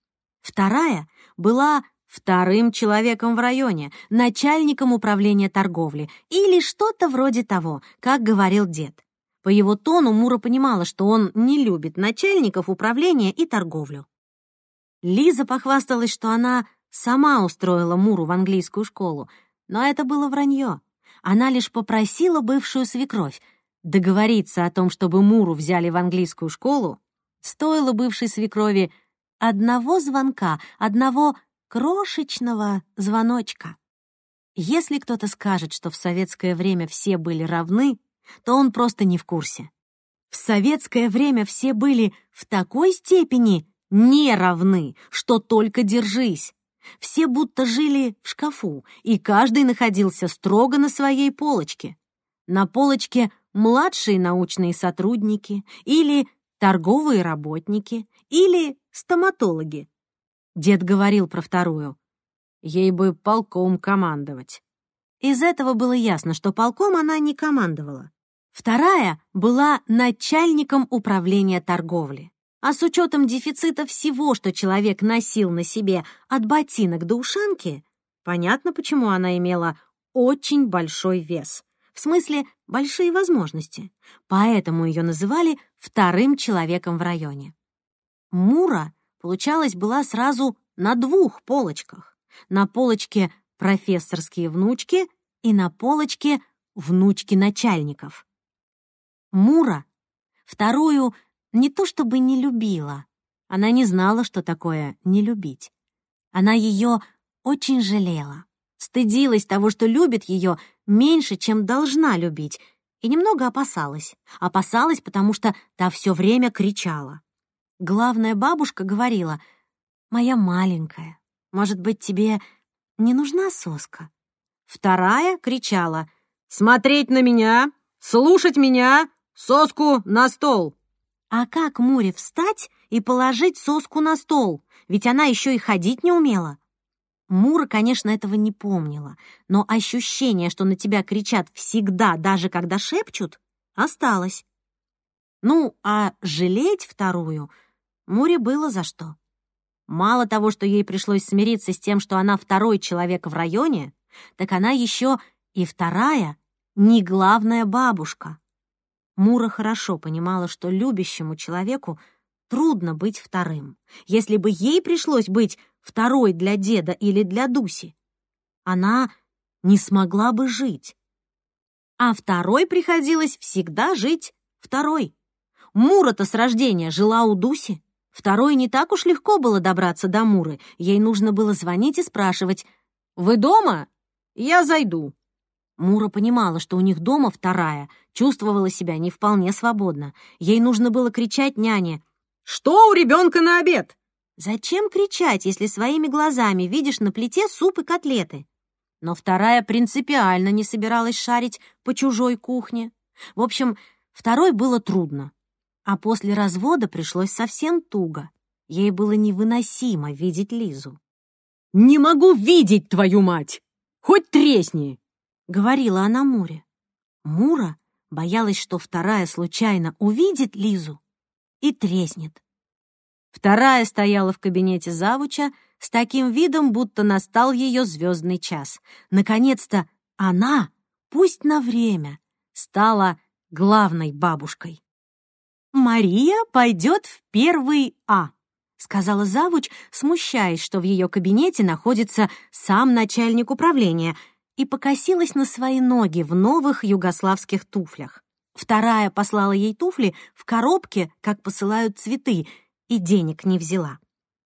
[SPEAKER 2] Вторая была вторым человеком в районе, начальником управления торговли или что-то вроде того, как говорил дед. По его тону Мура понимала, что он не любит начальников управления и торговлю. Лиза похвасталась, что она сама устроила Муру в английскую школу, но это было вранье. Она лишь попросила бывшую свекровь договориться о том, чтобы Муру взяли в английскую школу, стоило бывшей свекрови одного звонка, одного крошечного звоночка. Если кто-то скажет, что в советское время все были равны, то он просто не в курсе. В советское время все были в такой степени не равны, что только держись. Все будто жили в шкафу, и каждый находился строго на своей полочке. На полочке младшие научные сотрудники или торговые работники или стоматологи. Дед говорил про вторую. Ей бы полком командовать. Из этого было ясно, что полком она не командовала. Вторая была начальником управления торговли. А с учетом дефицита всего, что человек носил на себе от ботинок до ушанки, понятно, почему она имела очень большой вес. В смысле, большие возможности. Поэтому ее называли вторым человеком в районе. Мура, получалось, была сразу на двух полочках. На полочке профессорские внучки и на полочке внучки начальников. Мура вторую не то чтобы не любила, она не знала, что такое не любить. Она ее очень жалела, стыдилась того, что любит ее меньше, чем должна любить, и немного опасалась. Опасалась, потому что та все время кричала. Главная бабушка говорила, «Моя маленькая, может быть, тебе не нужна соска?» Вторая кричала, «Смотреть на меня, слушать меня, соску на стол!» А как Муре встать и положить соску на стол? Ведь она еще и ходить не умела. Мура, конечно, этого не помнила, но ощущение, что на тебя кричат всегда, даже когда шепчут, осталось. Ну, а жалеть вторую — Муре было за что. Мало того, что ей пришлось смириться с тем, что она второй человек в районе, так она еще и вторая, не главная бабушка. Мура хорошо понимала, что любящему человеку трудно быть вторым. Если бы ей пришлось быть второй для деда или для Дуси, она не смогла бы жить. А второй приходилось всегда жить второй. Мура-то с рождения жила у Дуси. Второй не так уж легко было добраться до Муры. Ей нужно было звонить и спрашивать «Вы дома? Я зайду». Мура понимала, что у них дома вторая, чувствовала себя не вполне свободно. Ей нужно было кричать няне «Что у ребенка на обед?» Зачем кричать, если своими глазами видишь на плите суп и котлеты? Но вторая принципиально не собиралась шарить по чужой кухне. В общем, второй было трудно. А после развода пришлось совсем туго. Ей было невыносимо видеть Лизу. «Не могу видеть твою мать! Хоть тресни!» — говорила она Муре. Мура боялась, что вторая случайно увидит Лизу и треснет. Вторая стояла в кабинете завуча с таким видом, будто настал ее звездный час. Наконец-то она, пусть на время, стала главной бабушкой. «Мария пойдет в первый А», — сказала завуч, смущаясь, что в ее кабинете находится сам начальник управления, и покосилась на свои ноги в новых югославских туфлях. Вторая послала ей туфли в коробке, как посылают цветы, и денег не взяла.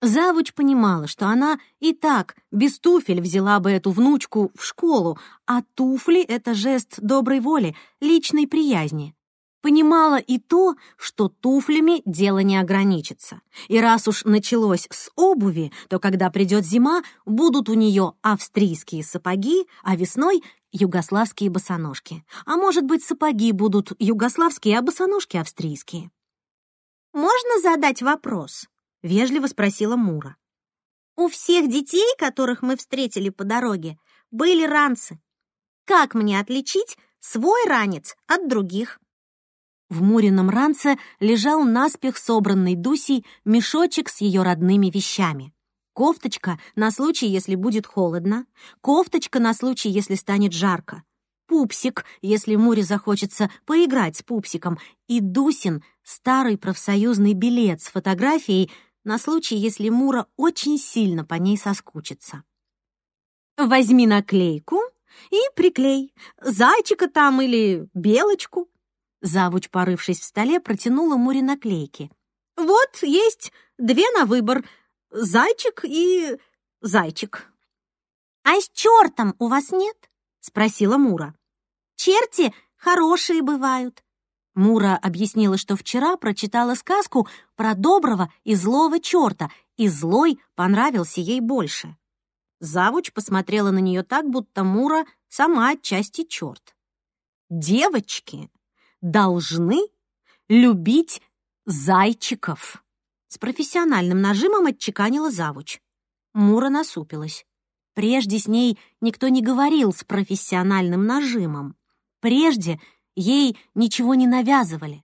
[SPEAKER 2] Завуч понимала, что она и так без туфель взяла бы эту внучку в школу, а туфли — это жест доброй воли, личной приязни. Понимала и то, что туфлями дело не ограничится. И раз уж началось с обуви, то когда придет зима, будут у нее австрийские сапоги, а весной — югославские босоножки. А может быть, сапоги будут югославские, а босоножки — австрийские.
[SPEAKER 4] «Можно задать вопрос?»
[SPEAKER 2] — вежливо спросила Мура.
[SPEAKER 4] «У всех детей, которых мы встретили по дороге, были ранцы. Как мне отличить свой ранец от других?»
[SPEAKER 2] В Мурином ранце лежал наспех собранный Дусей мешочек с ее родными вещами. Кофточка на случай, если будет холодно, кофточка на случай, если станет жарко, пупсик, если Муре захочется поиграть с пупсиком, и Дусин старый профсоюзный билет с фотографией на случай, если Мура очень сильно по ней соскучится. «Возьми наклейку и приклей, зайчика там или белочку», Завуч, порывшись в столе, протянула Муре наклейки. «Вот, есть две на выбор. Зайчик и зайчик».
[SPEAKER 4] «А с чертом у вас нет?» — спросила Мура. «Черти хорошие бывают».
[SPEAKER 2] Мура объяснила, что вчера прочитала сказку про доброго и злого черта, и злой понравился ей больше. Завуч посмотрела на нее так, будто Мура сама отчасти черт. «Девочки должны любить зайчиков. С профессиональным нажимом отчеканила завуч. Мура насупилась. Прежде с ней никто не говорил с профессиональным нажимом. Прежде ей ничего не навязывали.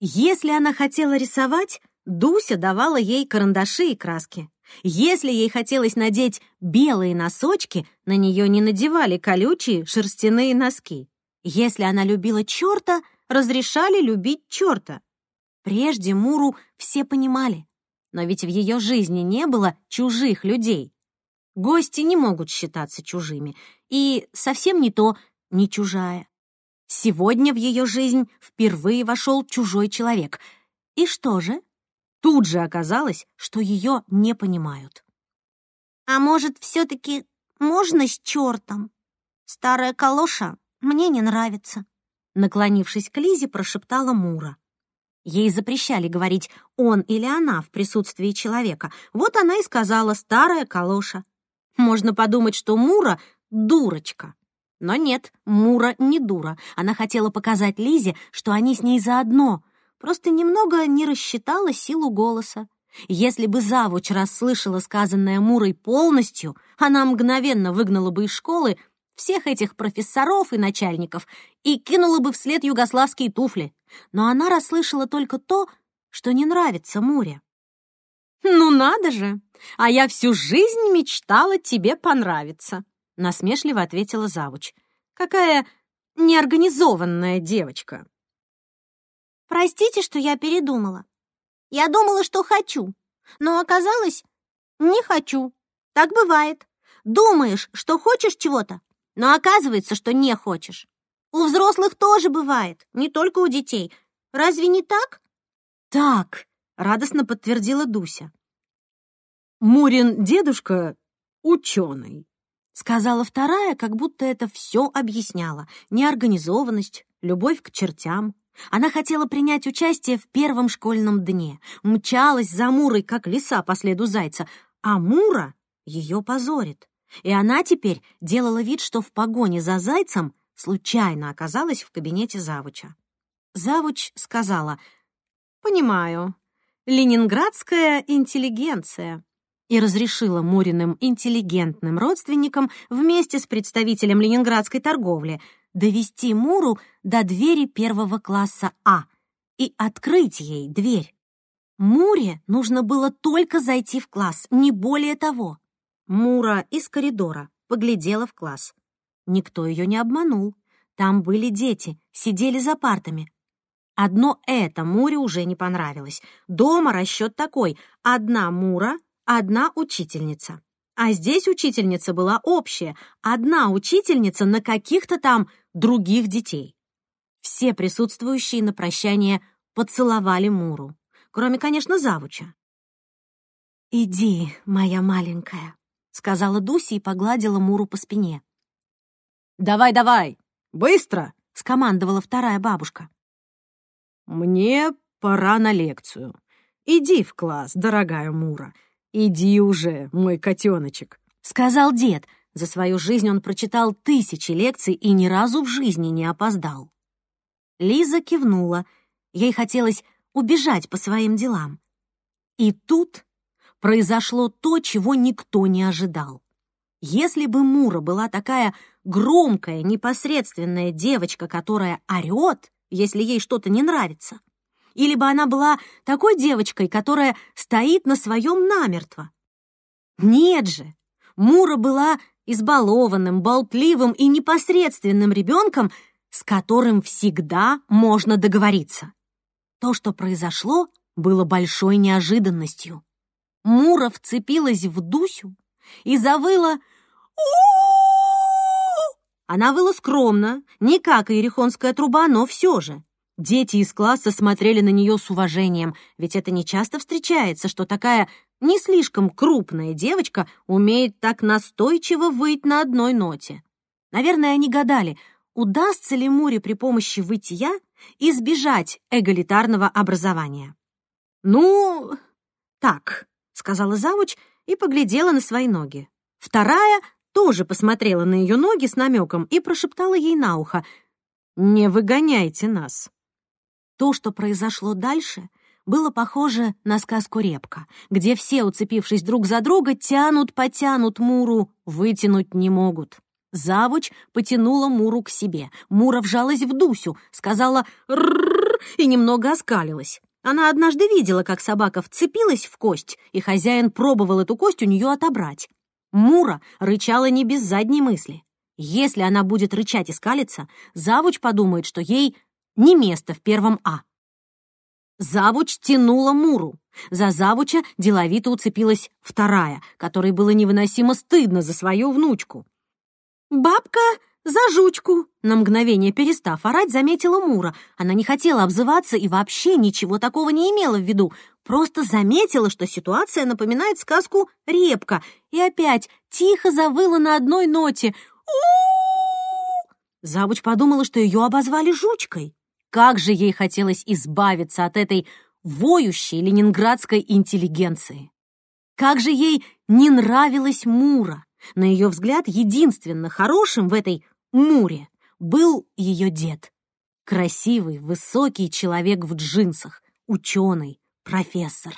[SPEAKER 2] Если она хотела рисовать, Дуся давала ей карандаши и краски. Если ей хотелось надеть белые носочки, на нее не надевали колючие шерстяные носки. Если она любила черта, разрешали любить черта. Прежде Муру все понимали, но ведь в ее жизни не было чужих людей. Гости не могут считаться чужими, и совсем не то не чужая. Сегодня в ее жизнь впервые вошел чужой человек. И что же? Тут же оказалось, что ее не понимают.
[SPEAKER 4] «А может, все-таки можно с чертом? Старая калоша мне не нравится», —
[SPEAKER 2] наклонившись к Лизе, прошептала Мура. Ей запрещали говорить «он» или «она» в присутствии человека. Вот она и сказала «старая калоша». Можно подумать, что Мура — дурочка. Но нет, Мура не дура. Она хотела показать Лизе, что они с ней заодно, просто немного не рассчитала силу голоса. Если бы завуч расслышала сказанное Мурой полностью, она мгновенно выгнала бы из школы всех этих профессоров и начальников и кинула бы вслед югославские туфли. Но она расслышала только то, что не нравится Муре. «Ну надо же! А я всю жизнь мечтала тебе понравиться!» — насмешливо ответила завуч. «Какая неорганизованная девочка!»
[SPEAKER 4] «Простите, что я передумала. Я думала, что хочу, но оказалось, не хочу. Так бывает. Думаешь, что хочешь чего-то, но оказывается, что не хочешь. У взрослых тоже бывает, не только у детей. Разве не так?
[SPEAKER 2] Так, радостно подтвердила Дуся. Мурин дедушка ученый, сказала вторая, как будто это все объясняло. Неорганизованность, любовь к чертям. Она хотела принять участие в первом школьном дне, мчалась за Мурой, как лиса по следу зайца, а Мура ее позорит. И она теперь делала вид, что в погоне за зайцем случайно оказалась в кабинете завуча. Завуч сказала, «Понимаю, ленинградская интеллигенция» и разрешила Муриным интеллигентным родственникам вместе с представителем ленинградской торговли довести Муру до двери первого класса А и открыть ей дверь. Муре нужно было только зайти в класс, не более того. Мура из коридора поглядела в класс. Никто ее не обманул. Там были дети, сидели за партами. Одно это Муре уже не понравилось. Дома расчет такой — одна Мура, одна учительница. А здесь учительница была общая, одна учительница на каких-то там других детей. Все присутствующие на прощание поцеловали Муру, кроме, конечно, завуча. «Иди, моя маленькая», — сказала Дуся и погладила Муру по спине.
[SPEAKER 3] «Давай, давай, быстро!»
[SPEAKER 2] — скомандовала вторая бабушка.
[SPEAKER 3] «Мне пора на лекцию. Иди в класс, дорогая Мура. Иди уже, мой котеночек», —
[SPEAKER 2] сказал дед. За свою жизнь он прочитал тысячи лекций и ни разу в жизни не опоздал. Лиза кивнула. Ей хотелось убежать по своим делам. И тут произошло то, чего никто не ожидал. Если бы Мура была такая громкая, непосредственная девочка, которая орёт, если ей что-то не нравится, или бы она была такой девочкой, которая стоит на своем намертво. Нет же, Мура была избалованным, болтливым и непосредственным ребенком, с которым всегда можно договориться. То, что произошло, было большой неожиданностью. Мура вцепилась в Дусю и завыла Она выла скромно, не как иерихонская труба, но все же. Дети из класса смотрели на нее с уважением, ведь это не часто встречается, что такая не слишком крупная девочка умеет так настойчиво выть на одной ноте. Наверное, они гадали, удастся ли Муре при помощи вытья избежать эгалитарного образования. «Ну, так», — сказала завуч и поглядела на свои ноги. Вторая тоже посмотрела на ее ноги с намеком и прошептала ей на ухо «Не выгоняйте нас». То, что произошло дальше, было похоже на сказку «Репка», где все, уцепившись друг за друга, тянут, потянут Муру, вытянуть не могут. Завуч потянула Муру к себе. Мура вжалась в Дусю, сказала «ррррр» и немного оскалилась. Она однажды видела, как собака вцепилась в кость, и хозяин пробовал эту кость у нее отобрать. Мура рычала не без задней мысли. Если она будет рычать и скалиться, завуч подумает, что ей не место в первом А. Завуч тянула Муру. За завуча деловито уцепилась вторая, которой было невыносимо стыдно за свою внучку. «Бабка «За жучку!» На мгновение перестав орать, заметила Мура. Она не хотела обзываться и вообще ничего такого не имела в виду. Просто заметила, что ситуация напоминает сказку «Репка». И опять тихо завыла на одной ноте. Завуч подумала, что ее обозвали жучкой. Как же ей хотелось избавиться от этой воющей ленинградской интеллигенции. Как же ей не нравилась Мура. На ее взгляд, единственно хорошим в этой Муре был ее дед. Красивый, высокий человек в джинсах, ученый, профессор.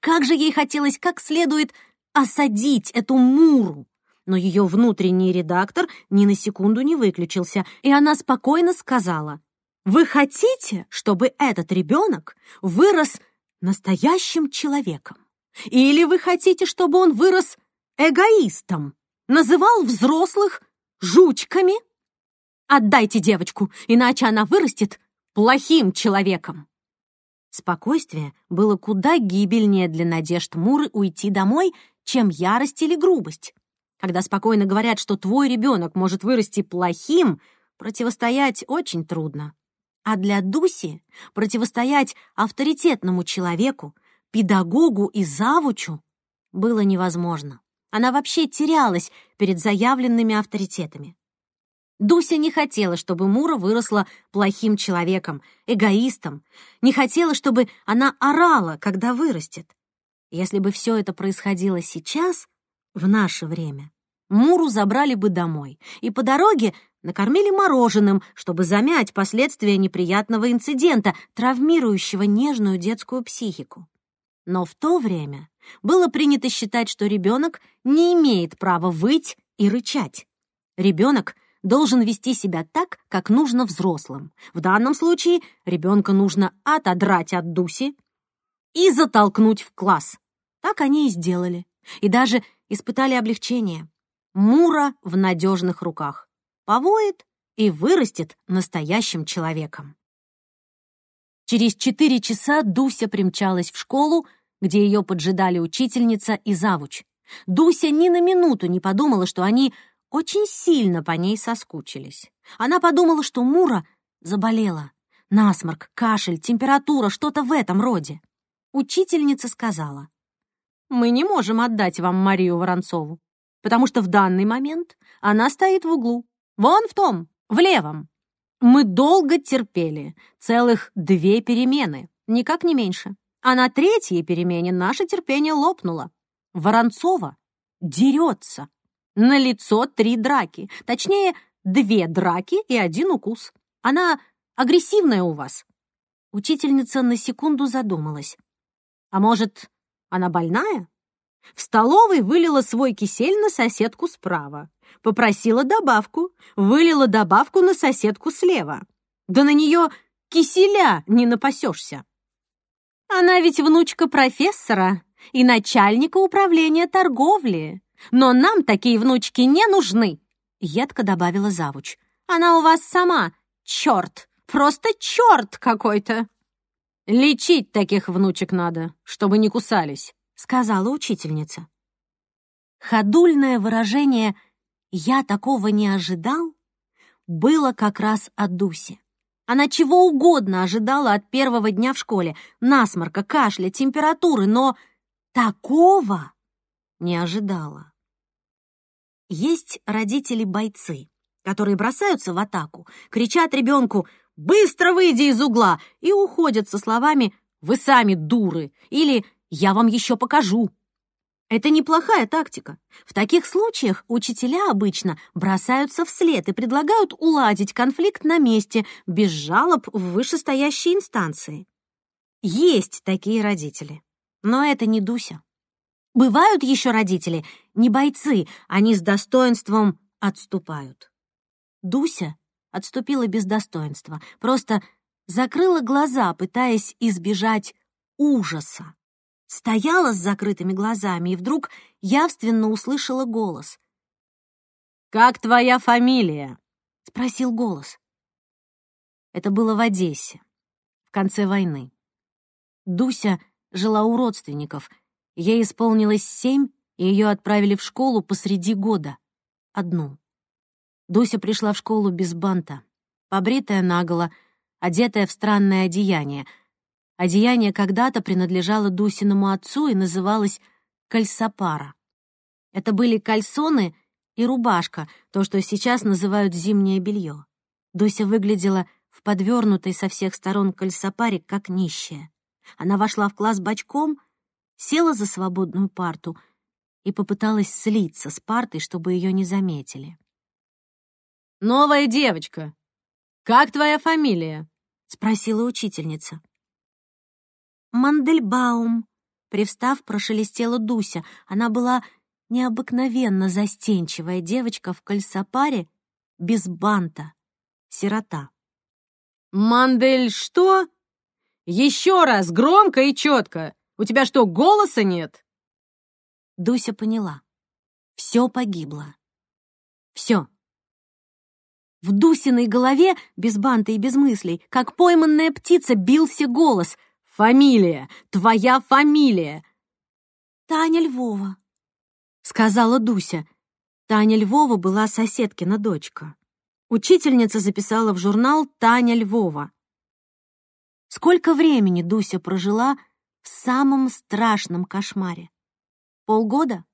[SPEAKER 2] Как же ей хотелось как следует осадить эту Муру. Но ее внутренний редактор ни на секунду не выключился, и она спокойно сказала, «Вы хотите, чтобы этот ребенок вырос настоящим человеком? Или вы хотите, чтобы он вырос эгоистом, называл взрослых жучками?» Отдайте девочку, иначе она вырастет плохим человеком. Спокойствие было куда гибельнее для надежд Муры уйти домой, чем ярость или грубость. Когда спокойно говорят, что твой ребенок может вырасти плохим, противостоять очень трудно. А для Дуси противостоять авторитетному человеку, педагогу и завучу было невозможно. Она вообще терялась перед заявленными авторитетами. Дуся не хотела, чтобы Мура выросла плохим человеком, эгоистом, не хотела, чтобы она орала, когда вырастет. Если бы все это происходило сейчас, в наше время, Муру забрали бы домой и по дороге накормили мороженым, чтобы замять последствия неприятного инцидента, травмирующего нежную детскую психику. Но в то время было принято считать, что ребенок не имеет права выть и рычать. Ребенок должен вести себя так, как нужно взрослым. В данном случае ребенка нужно отодрать от Дуси и затолкнуть в класс. Так они и сделали. И даже испытали облегчение. Мура в надежных руках. Повоет и вырастет настоящим человеком. Через четыре часа Дуся примчалась в школу, где ее поджидали учительница и завуч. Дуся ни на минуту не подумала, что они очень сильно по ней соскучились. Она подумала, что Мура заболела. Насморк, кашель, температура, что-то в этом роде. Учительница сказала. мы не можем отдать вам Марию Воронцову, потому что в данный момент она стоит в углу, вон в том, в левом. Мы долго терпели, целых две перемены, никак не меньше. А на третьей перемене наше терпение лопнуло. Воронцова дерется. На лицо три драки, точнее, две драки и один укус. Она агрессивная у вас. Учительница на секунду задумалась. А может, она больная? В столовой вылила свой кисель на соседку справа. Попросила добавку, вылила добавку на соседку слева. Да на нее киселя не напасешься. Она ведь внучка профессора и начальника управления торговли. Но нам такие внучки не нужны, едко добавила завуч. Она у вас сама, черт, просто черт какой-то. Лечить таких внучек надо, чтобы не кусались, сказала учительница. Ходульное выражение «я такого не ожидал» было как раз от Дуси. Она чего угодно ожидала от первого дня в школе. Насморка, кашля, температуры, но такого не ожидала. Есть родители-бойцы, которые бросаются в атаку, кричат ребенку «Быстро выйди из угла!» и уходят со словами «Вы сами дуры!» или «Я вам еще покажу!» Это неплохая тактика. В таких случаях учителя обычно бросаются вслед и предлагают уладить конфликт на месте, без жалоб в вышестоящей инстанции. Есть такие родители. Но это не Дуся. Бывают еще родители, не бойцы, они с достоинством отступают. Дуся отступила без достоинства, просто закрыла глаза, пытаясь избежать ужаса стояла с закрытыми глазами и вдруг явственно услышала голос. «Как твоя фамилия?» — спросил голос. Это было в Одессе, в конце войны. Дуся жила у родственников. Ей исполнилось семь, и ее отправили в школу посреди года. Одну. Дуся пришла в школу без банта, побритая наголо, одетая в странное одеяние — Одеяние когда-то принадлежало Дусиному отцу и называлось кальсапара. Это были кальсоны и рубашка, то, что сейчас называют зимнее белье. Дуся выглядела в подвернутой со всех сторон кальсапаре, как нищая. Она вошла в класс бочком, села за свободную парту и попыталась слиться с партой, чтобы ее не заметили. «Новая девочка! Как твоя фамилия?» — спросила учительница. Мандельбаум!» Привстав, прошелестела Дуся. Она была необыкновенно застенчивая девочка в кальсопаре без банта. Сирота. «Мандель что? Еще раз, громко и четко! У тебя что, голоса нет?» Дуся поняла. Все погибло. Все. В Дусиной голове, без банта и без мыслей, как пойманная птица, бился голос — Фамилия! Твоя фамилия!» «Таня Львова», — сказала Дуся. Таня Львова была соседкина дочка. Учительница записала в журнал «Таня Львова». Сколько времени Дуся прожила в самом страшном кошмаре? Полгода?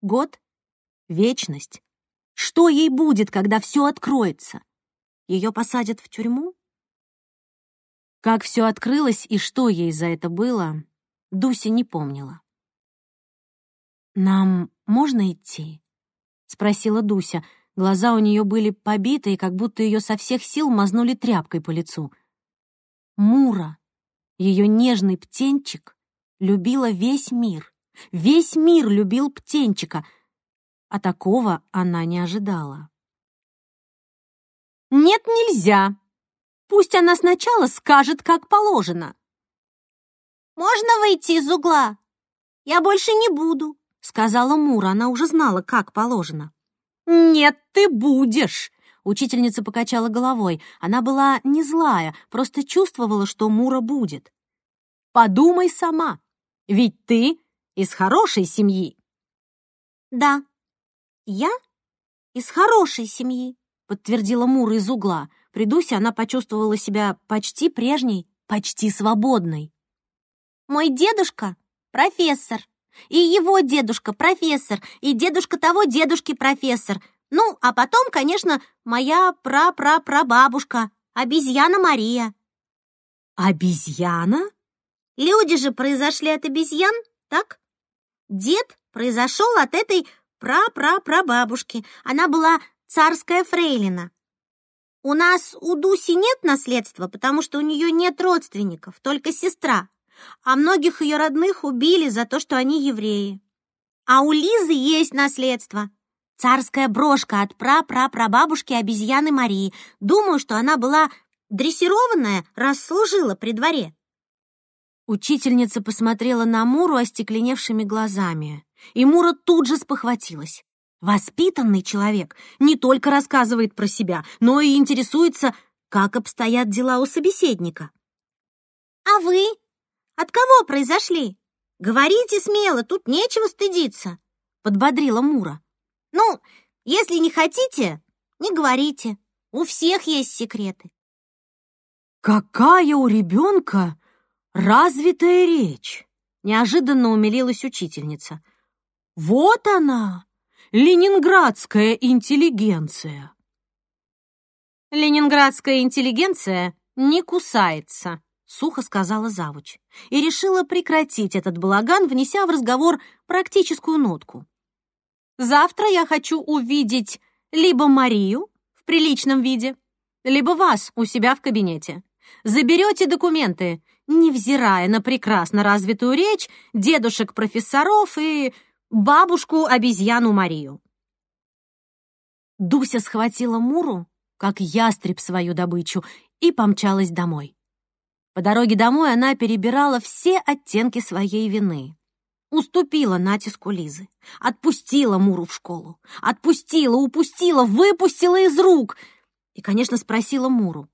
[SPEAKER 2] Год? Вечность? Что ей будет, когда все откроется? Ее посадят в тюрьму? Как все открылось и что ей за это было, Дуся не помнила. «Нам можно идти?» — спросила Дуся. Глаза у нее были побиты, и как будто ее со всех сил мазнули тряпкой по лицу. Мура, ее нежный птенчик, любила весь мир. Весь мир любил птенчика, а такого она не ожидала. «Нет, нельзя!» Пусть она сначала скажет, как положено.
[SPEAKER 4] «Можно выйти из угла? Я больше не буду», — сказала Мура. Она уже знала, как положено.
[SPEAKER 2] «Нет, ты будешь!» Учительница покачала головой. Она была не злая, просто чувствовала, что Мура будет. «Подумай сама, ведь ты из хорошей семьи».
[SPEAKER 4] «Да, я из хорошей семьи», — подтвердила Мура из угла. При Дусе она почувствовала себя почти прежней, почти свободной. «Мой дедушка — профессор, И его дедушка профессор, и дедушка того дедушки профессор. Ну, а потом, конечно, моя пра-пра-прабабушка, обезьяна Мария.
[SPEAKER 2] Обезьяна?
[SPEAKER 4] Люди же произошли от обезьян, так? Дед произошел от этой пра-пра-прабабушки. Она была царская фрейлина. У нас у Дуси нет наследства, потому что у нее нет родственников, только сестра. А многих ее родных убили за то, что они евреи. А у Лизы есть наследство. Царская брошка от пра-пра-прабабушки обезьяны Марии. Думаю, что она была дрессированная, раз служила при дворе.
[SPEAKER 2] Учительница посмотрела на Муру остекленевшими глазами, и Мура тут же спохватилась. Воспитанный человек не только рассказывает про себя, но и интересуется, как обстоят дела у собеседника.
[SPEAKER 4] «А вы? От кого произошли? Говорите смело, тут нечего стыдиться», — подбодрила Мура. «Ну, если не хотите, не говорите. У всех есть секреты».
[SPEAKER 2] «Какая у ребенка развитая речь!» — неожиданно умилилась учительница. «Вот она, ленинградская интеллигенция!»
[SPEAKER 3] «Ленинградская интеллигенция не кусается», — сухо сказала завуч, и решила прекратить этот балаган, внеся в разговор практическую нотку. «Завтра я хочу увидеть либо Марию в приличном виде, либо вас у себя в кабинете заберете документы, невзирая на прекрасно развитую речь дедушек-профессоров и бабушку-обезьяну Марию.
[SPEAKER 2] Дуся схватила Муру, как ястреб свою добычу, и помчалась домой. По дороге домой она перебирала все оттенки своей вины. Уступила натиску Лизы, отпустила Муру в школу, отпустила, упустила, выпустила из рук и, конечно, спросила Муру,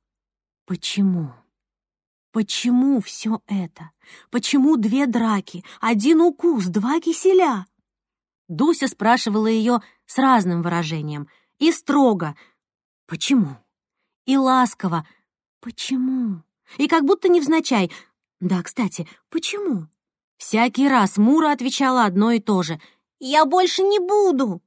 [SPEAKER 2] Почему? Почему все это? Почему две драки, один укус, два киселя? Дуся спрашивала ее с разным выражением. И строго «Почему?» И ласково «Почему?» И как будто невзначай «Да, кстати, почему?» Всякий раз Мура отвечала одно и то же «Я больше не буду!»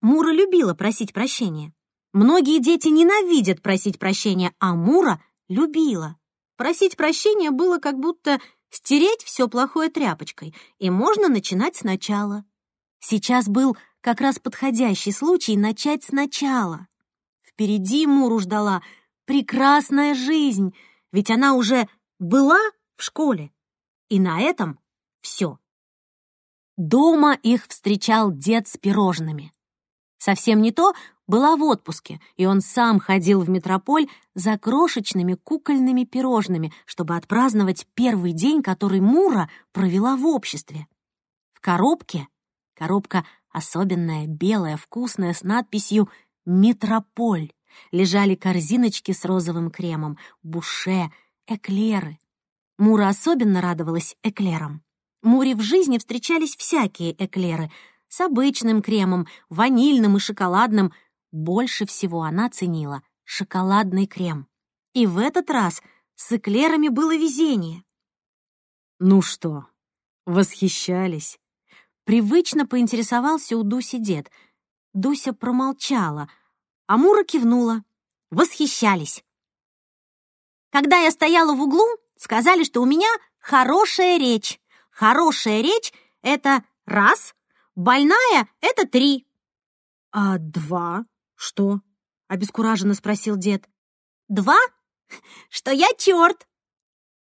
[SPEAKER 2] Мура любила просить прощения. Многие дети ненавидят просить прощения, а Мура любила. Просить прощения было как будто стереть все плохое тряпочкой, и можно начинать сначала. Сейчас был как раз подходящий случай начать сначала. Впереди Муру ждала прекрасная жизнь, ведь она уже была в школе. И на этом все. Дома их встречал дед с пирожными. Совсем не то была в отпуске, и он сам ходил в метрополь за крошечными кукольными пирожными, чтобы отпраздновать первый день, который Мура провела в обществе. В коробке, коробка особенная, белая, вкусная, с надписью «Метрополь», лежали корзиночки с розовым кремом, буше, эклеры. Мура особенно радовалась эклерам. Муре в жизни встречались всякие эклеры с обычным кремом, ванильным и шоколадным — больше всего она ценила шоколадный крем. И в этот раз с эклерами было везение. «Ну что, восхищались?» Привычно поинтересовался у Дуси дед. Дуся промолчала, а Мура кивнула. Восхищались. Когда я стояла в углу, сказали, что у меня хорошая речь. Хорошая речь — это раз, больная — это три. А два? «Что?» — обескураженно спросил дед.
[SPEAKER 4] «Два? Что я черт!»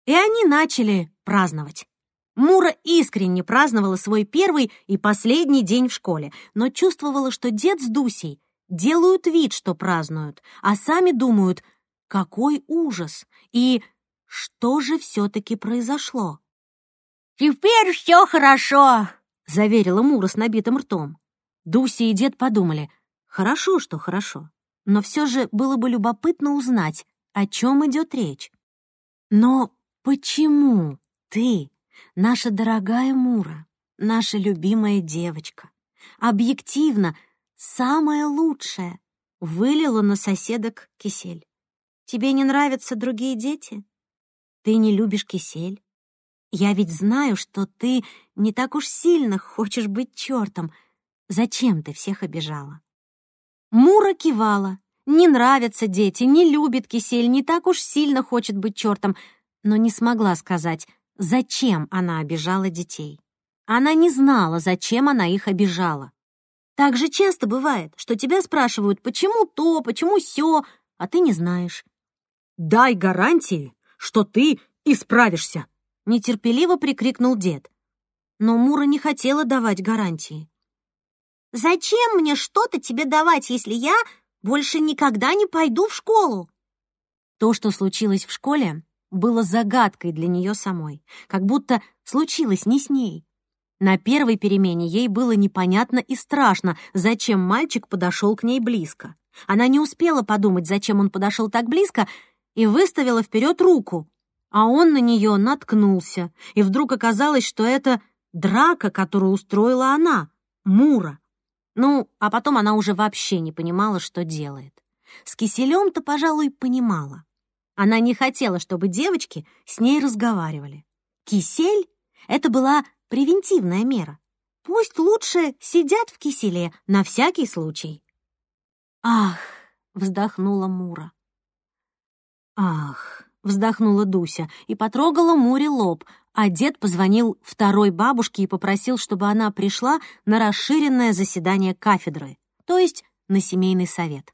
[SPEAKER 2] И они начали праздновать. Мура искренне праздновала свой первый и последний день в школе, но чувствовала, что дед с Дусей делают вид, что празднуют, а сами думают, какой ужас и что же все-таки произошло.
[SPEAKER 4] «Теперь все хорошо», —
[SPEAKER 2] заверила Мура с набитым ртом. Дуся и дед подумали, Хорошо, что хорошо. Но все же было бы любопытно узнать, о чем идет речь. Но почему ты, наша дорогая Мура, наша любимая девочка, объективно самая лучшая, вылила на соседок кисель? Тебе не нравятся другие дети? Ты не любишь кисель? Я ведь знаю, что ты не так уж сильно хочешь быть чертом. Зачем ты всех обижала?» Мура кивала. Не нравятся дети, не любит кисель, не так уж сильно хочет быть чертом, но не смогла сказать, зачем она обижала детей. Она не знала, зачем она их обижала. Так же часто бывает, что тебя спрашивают, почему то, почему сё, а ты не знаешь.
[SPEAKER 3] «Дай гарантии, что ты исправишься!»
[SPEAKER 2] — нетерпеливо прикрикнул дед. Но Мура не хотела давать гарантии.
[SPEAKER 4] «Зачем мне что-то тебе давать, если я больше никогда не пойду в школу?»
[SPEAKER 2] То, что случилось в школе, было загадкой для нее самой, как будто случилось не с ней. На первой перемене ей было непонятно и страшно, зачем мальчик подошел к ней близко. Она не успела подумать, зачем он подошел так близко, и выставила вперед руку, а он на нее наткнулся, и вдруг оказалось, что это драка, которую устроила она, Мура. Ну, а потом она уже вообще не понимала, что делает. С киселем-то, пожалуй, понимала. Она не хотела, чтобы девочки с ней разговаривали. Кисель — это была превентивная мера. Пусть лучше сидят в киселе на всякий случай. «Ах!» — вздохнула Мура. «Ах!» — вздохнула Дуся и потрогала Муре лоб, а дед позвонил второй бабушке и попросил, чтобы она пришла на расширенное заседание кафедры, то есть на семейный совет.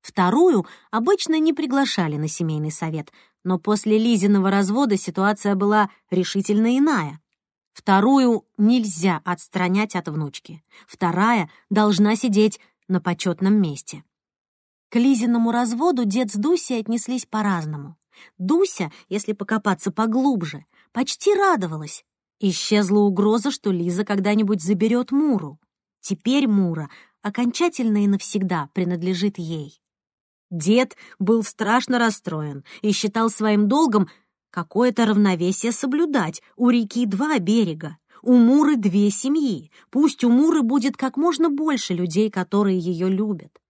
[SPEAKER 2] Вторую обычно не приглашали на семейный совет, но после Лизиного развода ситуация была решительно иная. Вторую нельзя отстранять от внучки. Вторая должна сидеть на почетном месте. К Лизиному разводу дед с Дусей отнеслись по-разному. Дуся, если покопаться поглубже, почти радовалась. Исчезла угроза, что Лиза когда-нибудь заберет Муру. Теперь Мура окончательно и навсегда принадлежит ей. Дед был страшно расстроен и считал своим долгом какое-то равновесие соблюдать. У реки два берега, у Муры две семьи. Пусть у Муры будет как можно больше людей, которые ее любят.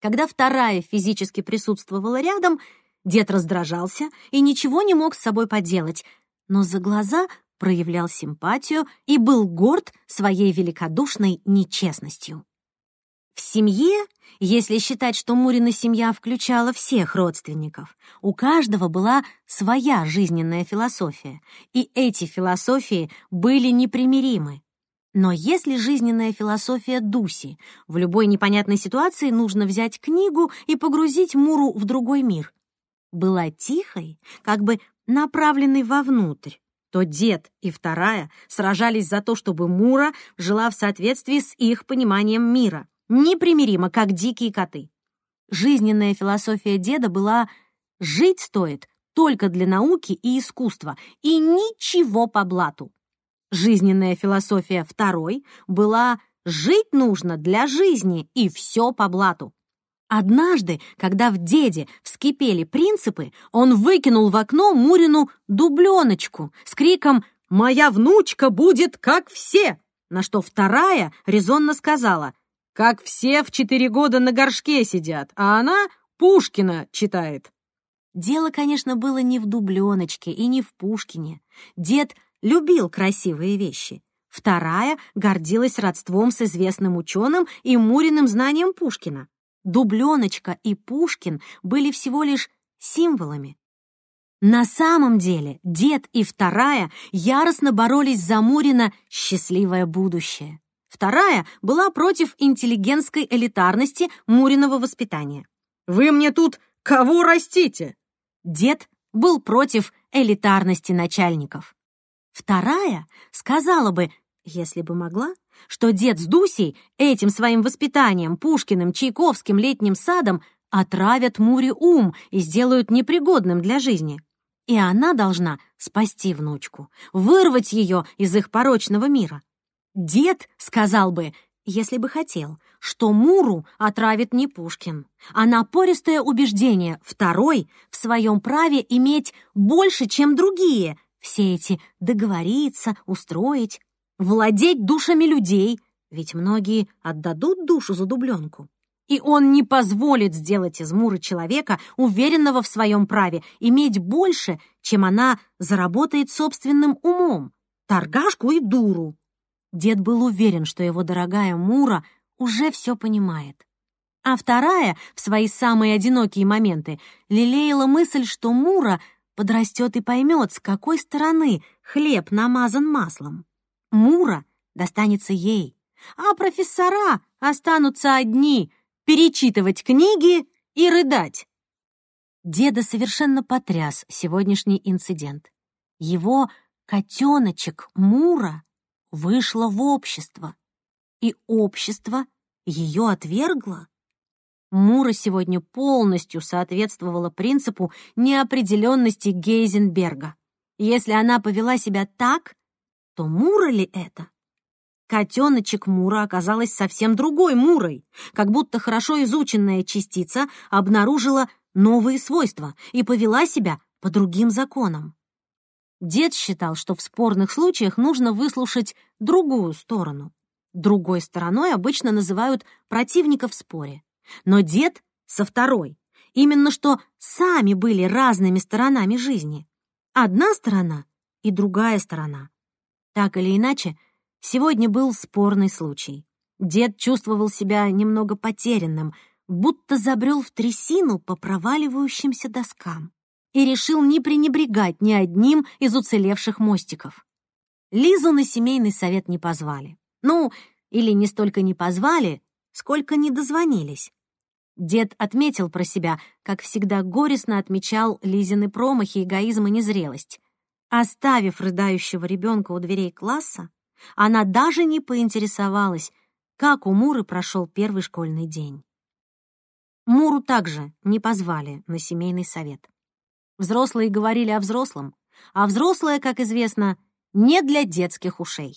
[SPEAKER 2] Когда вторая физически присутствовала рядом, дед раздражался и ничего не мог с собой поделать, но за глаза проявлял симпатию и был горд своей великодушной нечестностью. В семье, если считать, что Мурина семья включала всех родственников, у каждого была своя жизненная философия, и эти философии были непримиримы. Но если жизненная философия Дуси, в любой непонятной ситуации нужно взять книгу и погрузить Муру в другой мир, была тихой, как бы направленной вовнутрь, то дед и вторая сражались за то, чтобы Мура жила в соответствии с их пониманием мира, непримиримо, как дикие коты. Жизненная философия деда была «жить стоит только для науки и искусства, и ничего по блату». Жизненная философия второй была «жить нужно для жизни и все по блату». Однажды, когда в деде вскипели принципы, он выкинул в окно Мурину дубленочку с криком «Моя внучка будет как все!» На что вторая резонно сказала «Как все в четыре года на горшке сидят, а она Пушкина читает». Дело, конечно, было не в дубленочке и не в Пушкине. Дед любил красивые вещи. Вторая гордилась родством с известным ученым и Муриным знанием Пушкина. Дубленочка и Пушкин были всего лишь символами. На самом деле дед и вторая яростно боролись за Мурина счастливое будущее. Вторая была против интеллигентской элитарности Муриного воспитания.
[SPEAKER 3] «Вы мне тут кого растите?»
[SPEAKER 2] Дед был против элитарности начальников. Вторая сказала бы, если бы могла, что дед с Дусей этим своим воспитанием, Пушкиным, Чайковским, летним садом отравят Муре ум и сделают непригодным для жизни. И она должна спасти внучку, вырвать ее из их порочного мира. Дед сказал бы, если бы хотел, что Муру отравит не Пушкин, а напористое убеждение второй в своем праве иметь больше, чем другие — все эти договориться, устроить, владеть душами людей, ведь многие отдадут душу за дубленку, И он не позволит сделать из Муры человека, уверенного в своем праве, иметь больше, чем она заработает собственным умом, торгашку и дуру. Дед был уверен, что его дорогая Мура уже все понимает. А вторая, в свои самые одинокие моменты, лелеяла мысль, что Мура подрастет и поймет, с какой стороны хлеб намазан маслом. Мура достанется ей, а профессора останутся одни перечитывать книги и рыдать. Деда совершенно потряс сегодняшний инцидент. Его котеночек Мура вышла в общество, и общество ее отвергло. Мура сегодня полностью соответствовала принципу неопределенности Гейзенберга. Если она повела себя так, то Мура ли это? Котеночек Мура оказалась совсем другой Мурой, как будто хорошо изученная частица обнаружила новые свойства и повела себя по другим законам. Дед считал, что в спорных случаях нужно выслушать другую сторону. Другой стороной обычно называют противника в споре. Но дед со второй. Именно что сами были разными сторонами жизни. Одна сторона и другая сторона. Так или иначе, сегодня был спорный случай. Дед чувствовал себя немного потерянным, будто забрел в трясину по проваливающимся доскам и решил не пренебрегать ни одним из уцелевших мостиков. Лизу на семейный совет не позвали. Ну, или не столько не позвали, сколько не дозвонились. Дед отметил про себя, как всегда горестно отмечал Лизины промахи, эгоизм и незрелость. Оставив рыдающего ребенка у дверей класса, она даже не поинтересовалась, как у Муры прошел первый школьный день. Муру также не позвали на семейный совет. Взрослые говорили о взрослом, а взрослое, как известно, не для детских ушей.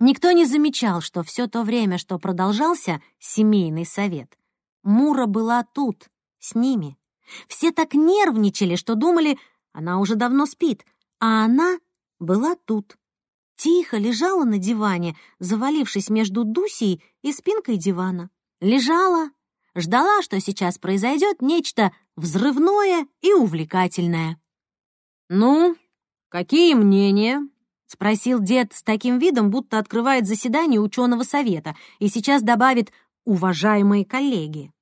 [SPEAKER 2] Никто не замечал, что все то время, что продолжался семейный совет, Мура была тут, с ними. Все так нервничали, что думали, она уже давно спит, а она была тут. Тихо лежала на диване, завалившись между Дусей и спинкой дивана. Лежала, ждала, что сейчас произойдет нечто взрывное и увлекательное. «Ну, какие мнения?» — спросил дед с таким видом, будто открывает заседание ученого совета и сейчас добавит «уважаемые коллеги».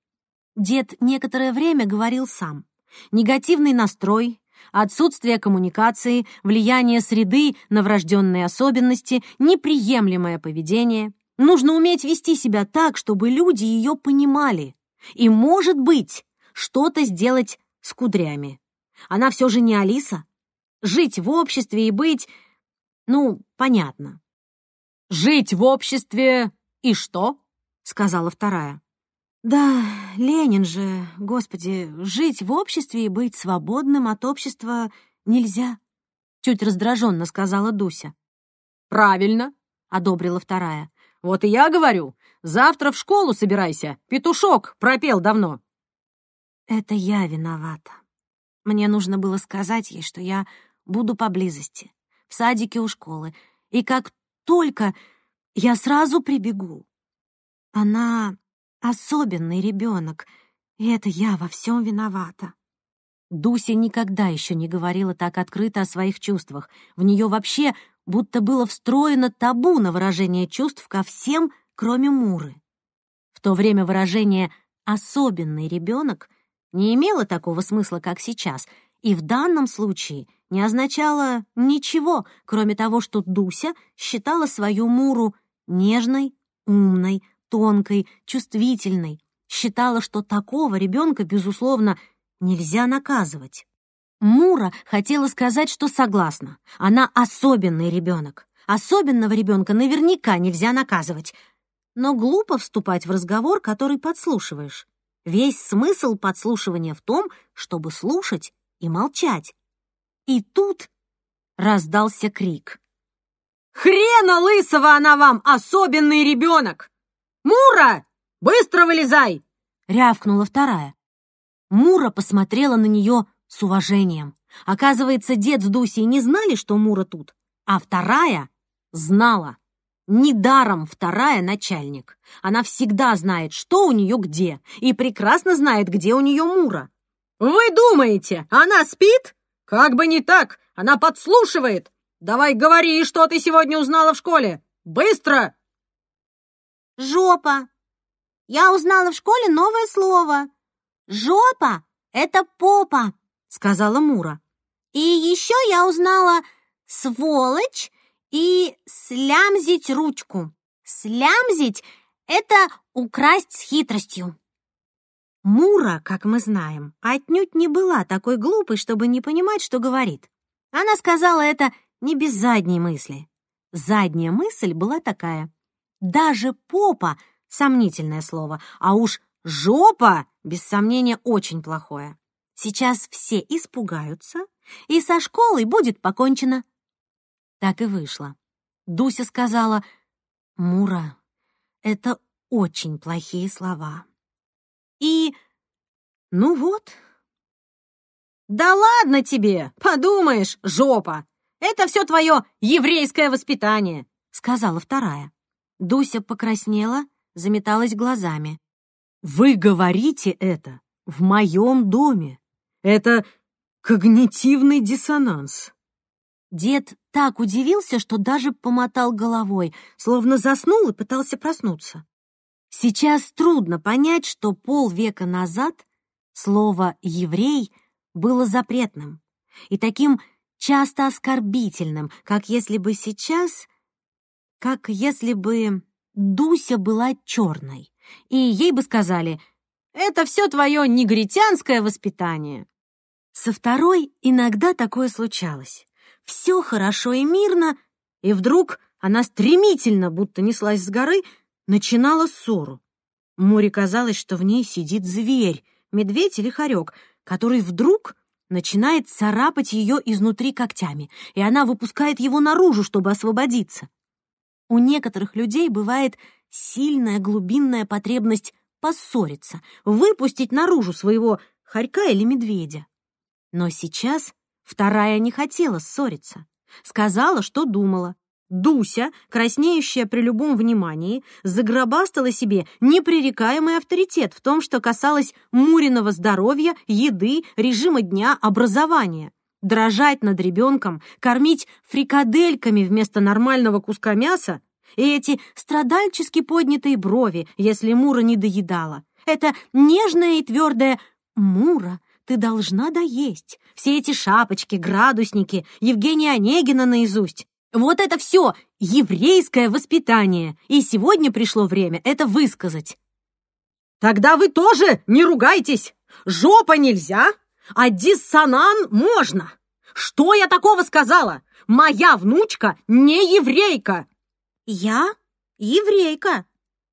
[SPEAKER 2] Дед некоторое время говорил сам. Негативный настрой, отсутствие коммуникации, влияние среды на врожденные особенности, неприемлемое поведение. Нужно уметь вести себя так, чтобы люди ее понимали. И, может быть, что-то сделать с кудрями. Она все же не Алиса. Жить в обществе и быть... Ну, понятно. «Жить в обществе и что?» — сказала вторая. Да, Ленин же, господи, жить в обществе и быть свободным от общества нельзя, чуть раздраженно сказала Дуся.
[SPEAKER 5] Правильно, одобрила вторая. Вот и я говорю, завтра в школу собирайся, петушок пропел давно.
[SPEAKER 6] Это я виновата. Мне нужно было сказать ей, что я буду поблизости, в садике у школы, и как только я сразу прибегу. Она особенный ребенок, и это я во всем виновата.
[SPEAKER 2] Дуся никогда еще не говорила так открыто о своих чувствах. В нее вообще будто было встроено табу на выражение чувств ко всем, кроме Муры. В то время выражение «особенный ребенок» не имело такого смысла, как сейчас, и в данном случае не означало ничего, кроме того, что Дуся считала свою Муру нежной, умной, тонкой, чувствительной, считала, что такого ребенка, безусловно, нельзя наказывать. Мура хотела сказать, что согласна. Она особенный ребенок. Особенного ребенка наверняка нельзя наказывать. Но глупо вступать в разговор, который подслушиваешь. Весь смысл подслушивания в том, чтобы слушать и молчать. И тут раздался крик.
[SPEAKER 5] «Хрена лысого она вам, особенный ребенок!» «Мура! Быстро вылезай!»
[SPEAKER 2] — рявкнула вторая. Мура посмотрела на нее с уважением. Оказывается, дед с Дусей не знали, что Мура тут, а вторая знала.
[SPEAKER 3] Недаром вторая начальник. Она всегда знает, что у нее где, и прекрасно знает, где у нее Мура.
[SPEAKER 7] «Вы думаете, она спит? Как бы не так, она подслушивает. Давай говори, что ты сегодня узнала в школе. Быстро!»
[SPEAKER 4] «Жопа. Я узнала в школе новое слово. Жопа — это попа», — сказала Мура. «И еще я узнала сволочь и слямзить ручку. Слямзить — это украсть с хитростью».
[SPEAKER 2] Мура, как мы знаем, отнюдь не была такой глупой, чтобы не понимать, что говорит. Она сказала это не без задней мысли. Задняя мысль была такая. Даже попа — сомнительное слово, а уж жопа, без сомнения, очень плохое. Сейчас все испугаются, и со школой будет покончено. Так и вышло. Дуся сказала, «Мура, это очень плохие слова». И... ну вот.
[SPEAKER 7] «Да ладно тебе! Подумаешь, жопа! Это все твое еврейское воспитание!»
[SPEAKER 2] — сказала вторая. Дуся покраснела, заметалась глазами. «Вы говорите это в моем доме. Это когнитивный диссонанс». Дед так удивился, что даже помотал головой, словно заснул и пытался проснуться. Сейчас трудно понять, что полвека назад слово «еврей» было запретным и таким часто оскорбительным, как если бы сейчас, как если бы Дуся была черной, и ей бы сказали «Это все твое негритянское воспитание». Со второй иногда такое случалось. Все хорошо и мирно, и вдруг она стремительно, будто неслась с горы, начинала ссору. Море казалось, что в ней сидит зверь, медведь или хорек, который вдруг начинает царапать ее изнутри когтями, и она выпускает его наружу, чтобы освободиться. У некоторых людей бывает сильная глубинная потребность поссориться, выпустить наружу своего хорька или медведя. Но сейчас вторая не хотела ссориться. Сказала, что думала, Дуся, краснеющая при любом внимании, загробастала себе непререкаемый авторитет в том, что касалось Муриного здоровья, еды, режима дня, образования. Дрожать над ребенком, кормить фрикадельками вместо нормального куска мяса и эти страдальчески поднятые брови, если Мура не доедала. Это нежное и твердое «Мура, ты должна доесть». Все эти шапочки, градусники, Евгения Онегина наизусть. Вот это все еврейское воспитание, и сегодня пришло время это высказать.
[SPEAKER 7] Тогда вы тоже не ругайтесь. Жопа нельзя, а диссонан можно. Что я такого сказала? Моя внучка не еврейка.
[SPEAKER 4] Я еврейка,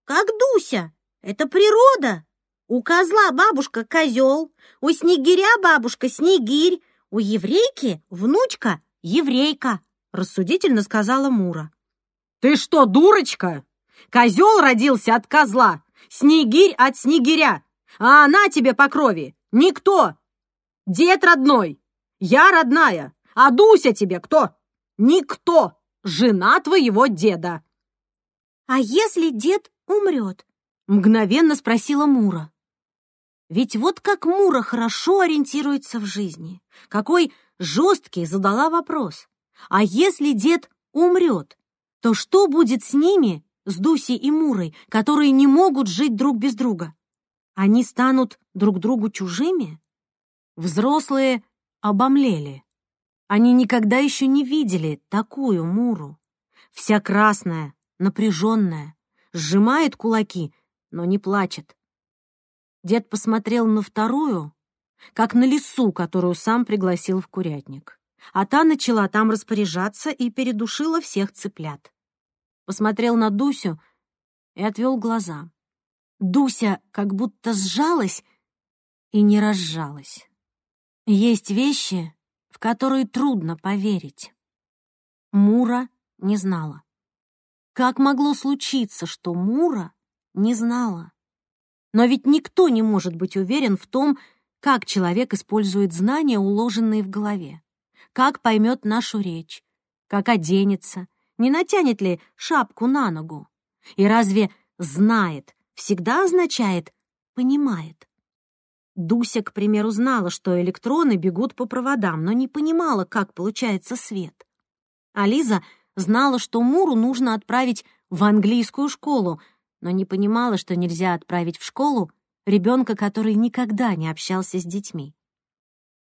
[SPEAKER 4] как Дуся. Это природа. У козла бабушка козел, у снегиря бабушка снегирь, у еврейки внучка еврейка.
[SPEAKER 2] — рассудительно сказала Мура.
[SPEAKER 7] «Ты что, дурочка? Козел родился от козла, снегирь от снегиря, а она тебе по крови никто. Дед родной, я родная, а Дуся тебе кто? Никто, жена твоего деда».
[SPEAKER 4] «А если дед умрет?»
[SPEAKER 2] — мгновенно спросила Мура. Ведь вот как Мура хорошо ориентируется в жизни. Какой жесткий задала вопрос. А если дед умрет, то что будет с ними, с Дусей и Мурой, которые не могут жить друг без друга? Они станут друг другу чужими? Взрослые обомлели. Они никогда еще не видели такую Муру. Вся красная, напряженная, сжимает кулаки, но не плачет. Дед посмотрел на вторую, как на лису, которую сам пригласил в курятник а та начала там распоряжаться и передушила всех цыплят. Посмотрел на Дусю и отвел глаза. Дуся как будто сжалась и не разжалась. Есть вещи, в которые трудно поверить. Мура не знала. Как могло случиться, что Мура не знала? Но ведь никто не может быть уверен в том, как человек использует знания, уложенные в голове как поймет нашу речь, как оденется, не натянет ли шапку на ногу. И разве «знает» всегда означает «понимает»? Дуся, к примеру, знала, что электроны бегут по проводам, но не понимала, как получается свет. А знала, что Муру нужно отправить в английскую школу, но не понимала, что нельзя отправить в школу ребенка, который никогда не общался с детьми.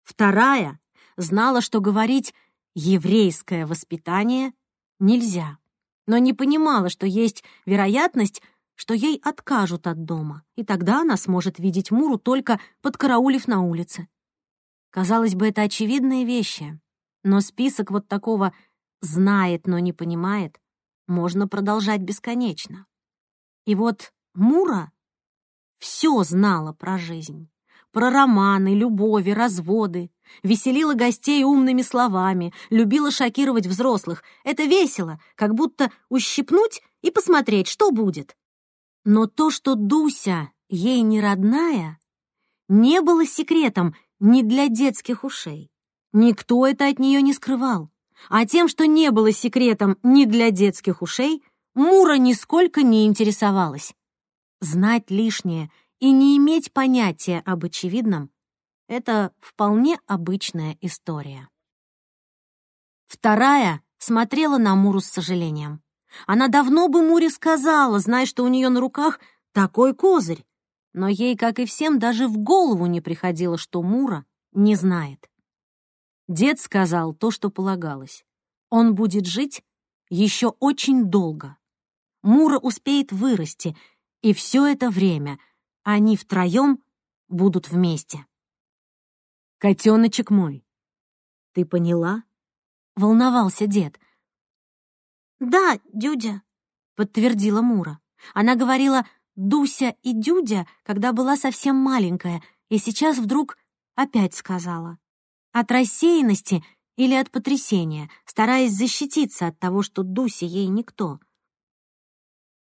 [SPEAKER 2] Вторая знала, что говорить «еврейское воспитание» нельзя, но не понимала, что есть вероятность, что ей откажут от дома, и тогда она сможет видеть Муру только подкараулив на улице. Казалось бы, это очевидные вещи, но список вот такого «знает, но не понимает» можно продолжать бесконечно. И вот Мура все знала про жизнь, про романы, любови, разводы, веселила гостей умными словами, любила шокировать взрослых. Это весело, как будто ущипнуть и посмотреть, что будет. Но то, что Дуся ей не родная, не было секретом ни для детских ушей. Никто это от нее не скрывал. А тем, что не было секретом ни для детских ушей, Мура нисколько не интересовалась. Знать лишнее и не иметь понятия об очевидном — это вполне обычная история. Вторая смотрела на Муру с сожалением. Она давно бы Муре сказала, зная, что у нее на руках такой козырь. Но ей, как и всем, даже в голову не приходило, что Мура не знает. Дед сказал то, что полагалось. Он будет жить еще очень долго. Мура успеет вырасти, и все это время они втроем будут вместе. «Котеночек мой, ты поняла?» — волновался дед.
[SPEAKER 4] «Да, Дюдя», — подтвердила Мура. Она говорила «Дуся» и «Дюдя», когда была совсем маленькая, и сейчас вдруг опять сказала. От рассеянности или от потрясения, стараясь защититься от того, что Дуся ей никто.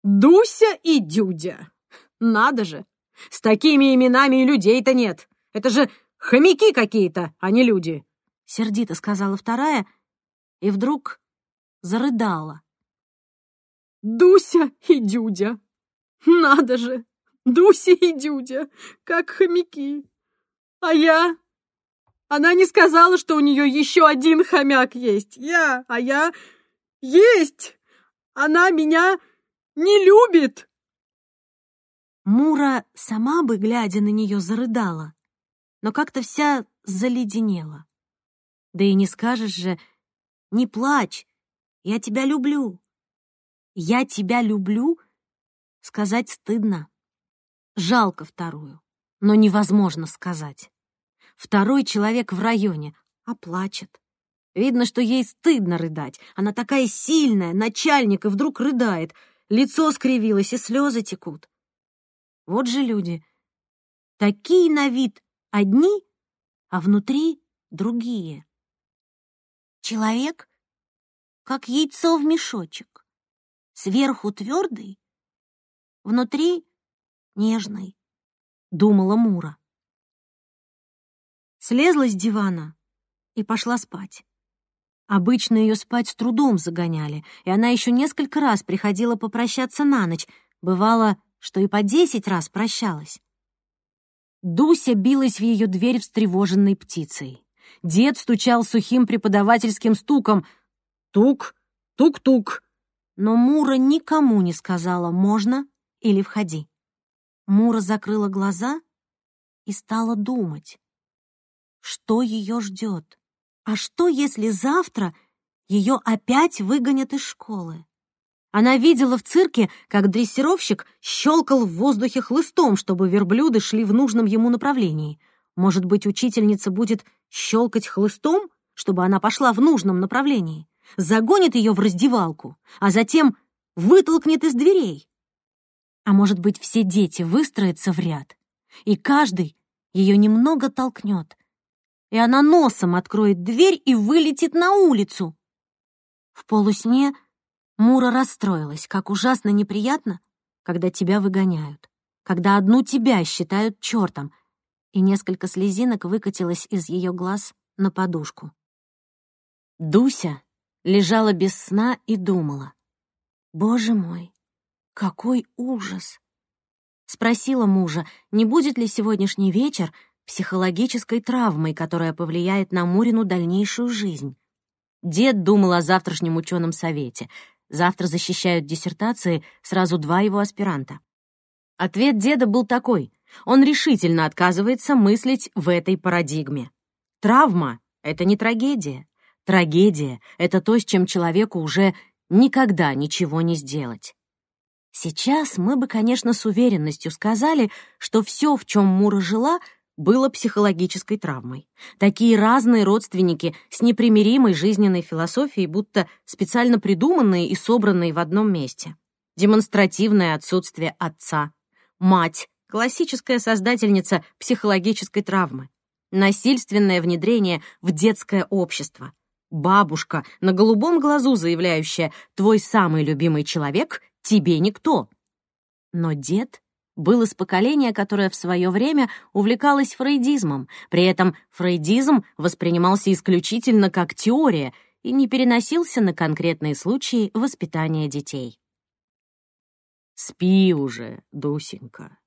[SPEAKER 7] «Дуся и Дюдя! Надо же! С такими именами и людей-то нет! Это же хомяки какие-то, а не люди!»
[SPEAKER 2] Сердито сказала вторая, и вдруг зарыдала.
[SPEAKER 7] «Дуся и Дюдя! Надо же! Дуся и Дюдя, как хомяки! А я... Она не сказала, что у нее еще один хомяк есть. Я... А я... Есть! Она меня не любит!»
[SPEAKER 2] Мура сама бы, глядя на нее, зарыдала, но как-то вся заледенела. Да и не скажешь же, не плачь, я тебя люблю. Я тебя люблю сказать стыдно. Жалко вторую, но невозможно сказать. Второй человек в районе, а плачет. Видно, что ей стыдно рыдать. Она такая сильная, начальник, и вдруг рыдает. Лицо скривилось, и слезы текут. Вот же люди. Такие на вид одни, а внутри другие.
[SPEAKER 4] Человек как яйцо в мешочек. Сверху твердый, внутри нежный, думала Мура.
[SPEAKER 2] Слезла с дивана и пошла спать. Обычно ее спать с трудом загоняли, и она еще несколько раз приходила попрощаться на ночь. Бывало, что и по десять раз прощалась. Дуся билась в ее дверь встревоженной птицей. Дед стучал сухим преподавательским стуком, Тук, тук-тук. Но Мура никому не сказала «можно» или «входи». Мура закрыла глаза и стала думать, что ее ждет. А что, если завтра ее опять выгонят из школы? Она видела в цирке, как дрессировщик щелкал в воздухе хлыстом, чтобы верблюды шли в нужном ему направлении. Может быть, учительница будет щелкать хлыстом, чтобы она пошла в нужном направлении? Загонит ее в раздевалку, а затем вытолкнет из дверей. А может быть, все дети выстроятся в ряд, и каждый ее немного толкнет, и она носом откроет дверь и вылетит на улицу. В полусне Мура расстроилась, как ужасно неприятно, когда тебя выгоняют, когда одну тебя считают чертом, и несколько слезинок выкатилось из ее глаз на подушку. Дуся лежала без сна и думала. «Боже мой, какой ужас!» Спросила мужа, не будет ли сегодняшний вечер психологической травмой, которая повлияет на Мурину дальнейшую жизнь. Дед думал о завтрашнем ученом совете. Завтра защищают диссертации сразу два его аспиранта. Ответ деда был такой. Он решительно отказывается мыслить в этой парадигме. Травма — это не трагедия. Трагедия — это то, с чем человеку уже никогда ничего не сделать. Сейчас мы бы, конечно, с уверенностью сказали, что все, в чем Мура жила, было психологической травмой. Такие разные родственники с непримиримой жизненной философией, будто специально придуманные и собранные в одном месте. Демонстративное отсутствие отца. Мать, классическая создательница психологической травмы. Насильственное внедрение в детское общество. Бабушка, на голубом глазу заявляющая «Твой самый любимый человек — тебе никто». Но дед был из поколения, которое в свое время увлекалось фрейдизмом. При этом фрейдизм воспринимался исключительно как теория и не переносился на конкретные случаи воспитания детей. «Спи уже, Дусенька.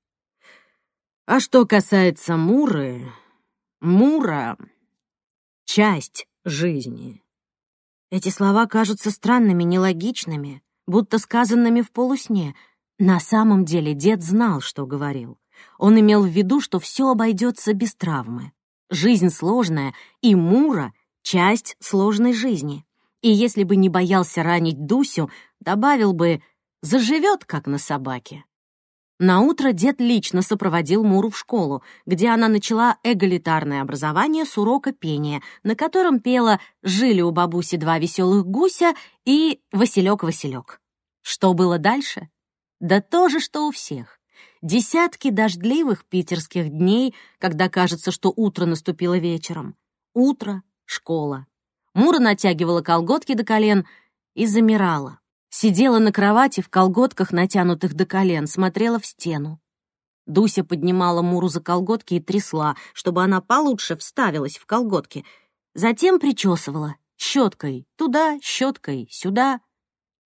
[SPEAKER 2] А что касается Муры, Мура — часть жизни». Эти слова кажутся странными, нелогичными, будто сказанными в полусне — на самом деле дед знал, что говорил. Он имел в виду, что все обойдется без травмы. Жизнь сложная, и Мура — часть сложной жизни. И если бы не боялся ранить Дусю, добавил бы «заживет, как на собаке». Наутро дед лично сопроводил Муру в школу, где она начала эгалитарное образование с урока пения, на котором пела «Жили у бабуси два веселых гуся» и «Василек-Василек». Что было дальше? Да то же, что у всех. Десятки дождливых питерских дней, когда кажется, что утро наступило вечером. Утро, школа. Мура натягивала колготки до колен и замирала. Сидела на кровати в колготках, натянутых до колен, смотрела в стену. Дуся поднимала Муру за колготки и трясла, чтобы она получше вставилась в колготки. Затем причесывала щеткой туда, щеткой сюда.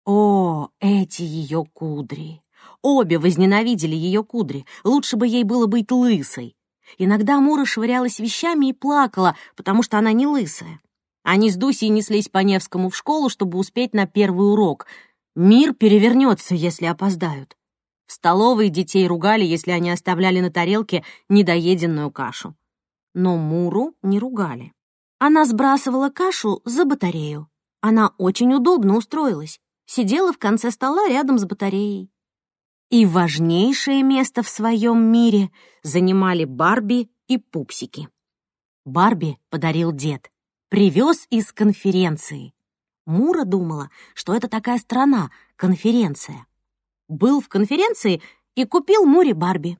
[SPEAKER 2] О, эти ее кудри! Обе возненавидели ее кудри. Лучше бы ей было быть лысой. Иногда Мура швырялась вещами и плакала, потому что она не лысая. Они с Дусей неслись по Невскому в школу, чтобы успеть на первый урок. Мир перевернется, если опоздают. В столовой детей ругали, если они оставляли на тарелке недоеденную кашу. Но Муру не ругали. Она сбрасывала кашу за батарею. Она очень удобно устроилась сидела в конце стола рядом с батареей. И важнейшее место в своем мире занимали Барби и пупсики. Барби подарил дед, привез из конференции. Мура думала, что это такая страна, конференция. Был в конференции и купил Муре Барби.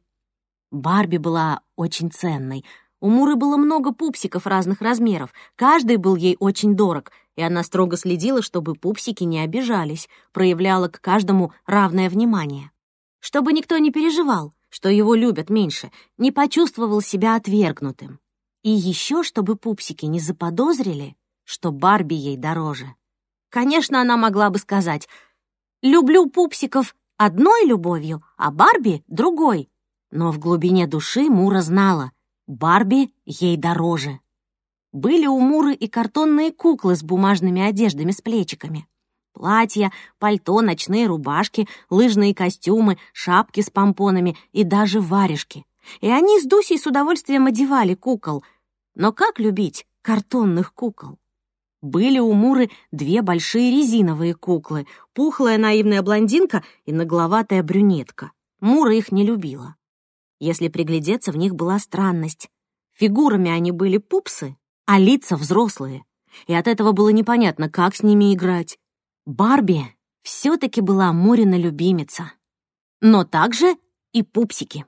[SPEAKER 2] Барби была очень ценной. У Муры было много пупсиков разных размеров, каждый был ей очень дорог, и она строго следила, чтобы пупсики не обижались, проявляла к каждому равное внимание. Чтобы никто не переживал, что его любят меньше, не почувствовал себя отвергнутым. И еще, чтобы пупсики не заподозрили, что Барби ей дороже. Конечно, она могла бы сказать «люблю пупсиков одной любовью, а Барби — другой». Но в глубине души Мура знала — Барби ей дороже. Были у Муры и картонные куклы с бумажными одеждами с плечиками. Платья, пальто, ночные рубашки, лыжные костюмы, шапки с помпонами и даже варежки. И они с Дусей с удовольствием одевали кукол. Но как любить картонных кукол? Были у Муры две большие резиновые куклы, пухлая наивная блондинка и нагловатая брюнетка. Мура их не любила. Если приглядеться, в них была странность. Фигурами они были пупсы, а лица взрослые. И от этого было непонятно, как с ними играть. Барби все-таки была Мурина любимица. Но также и пупсики.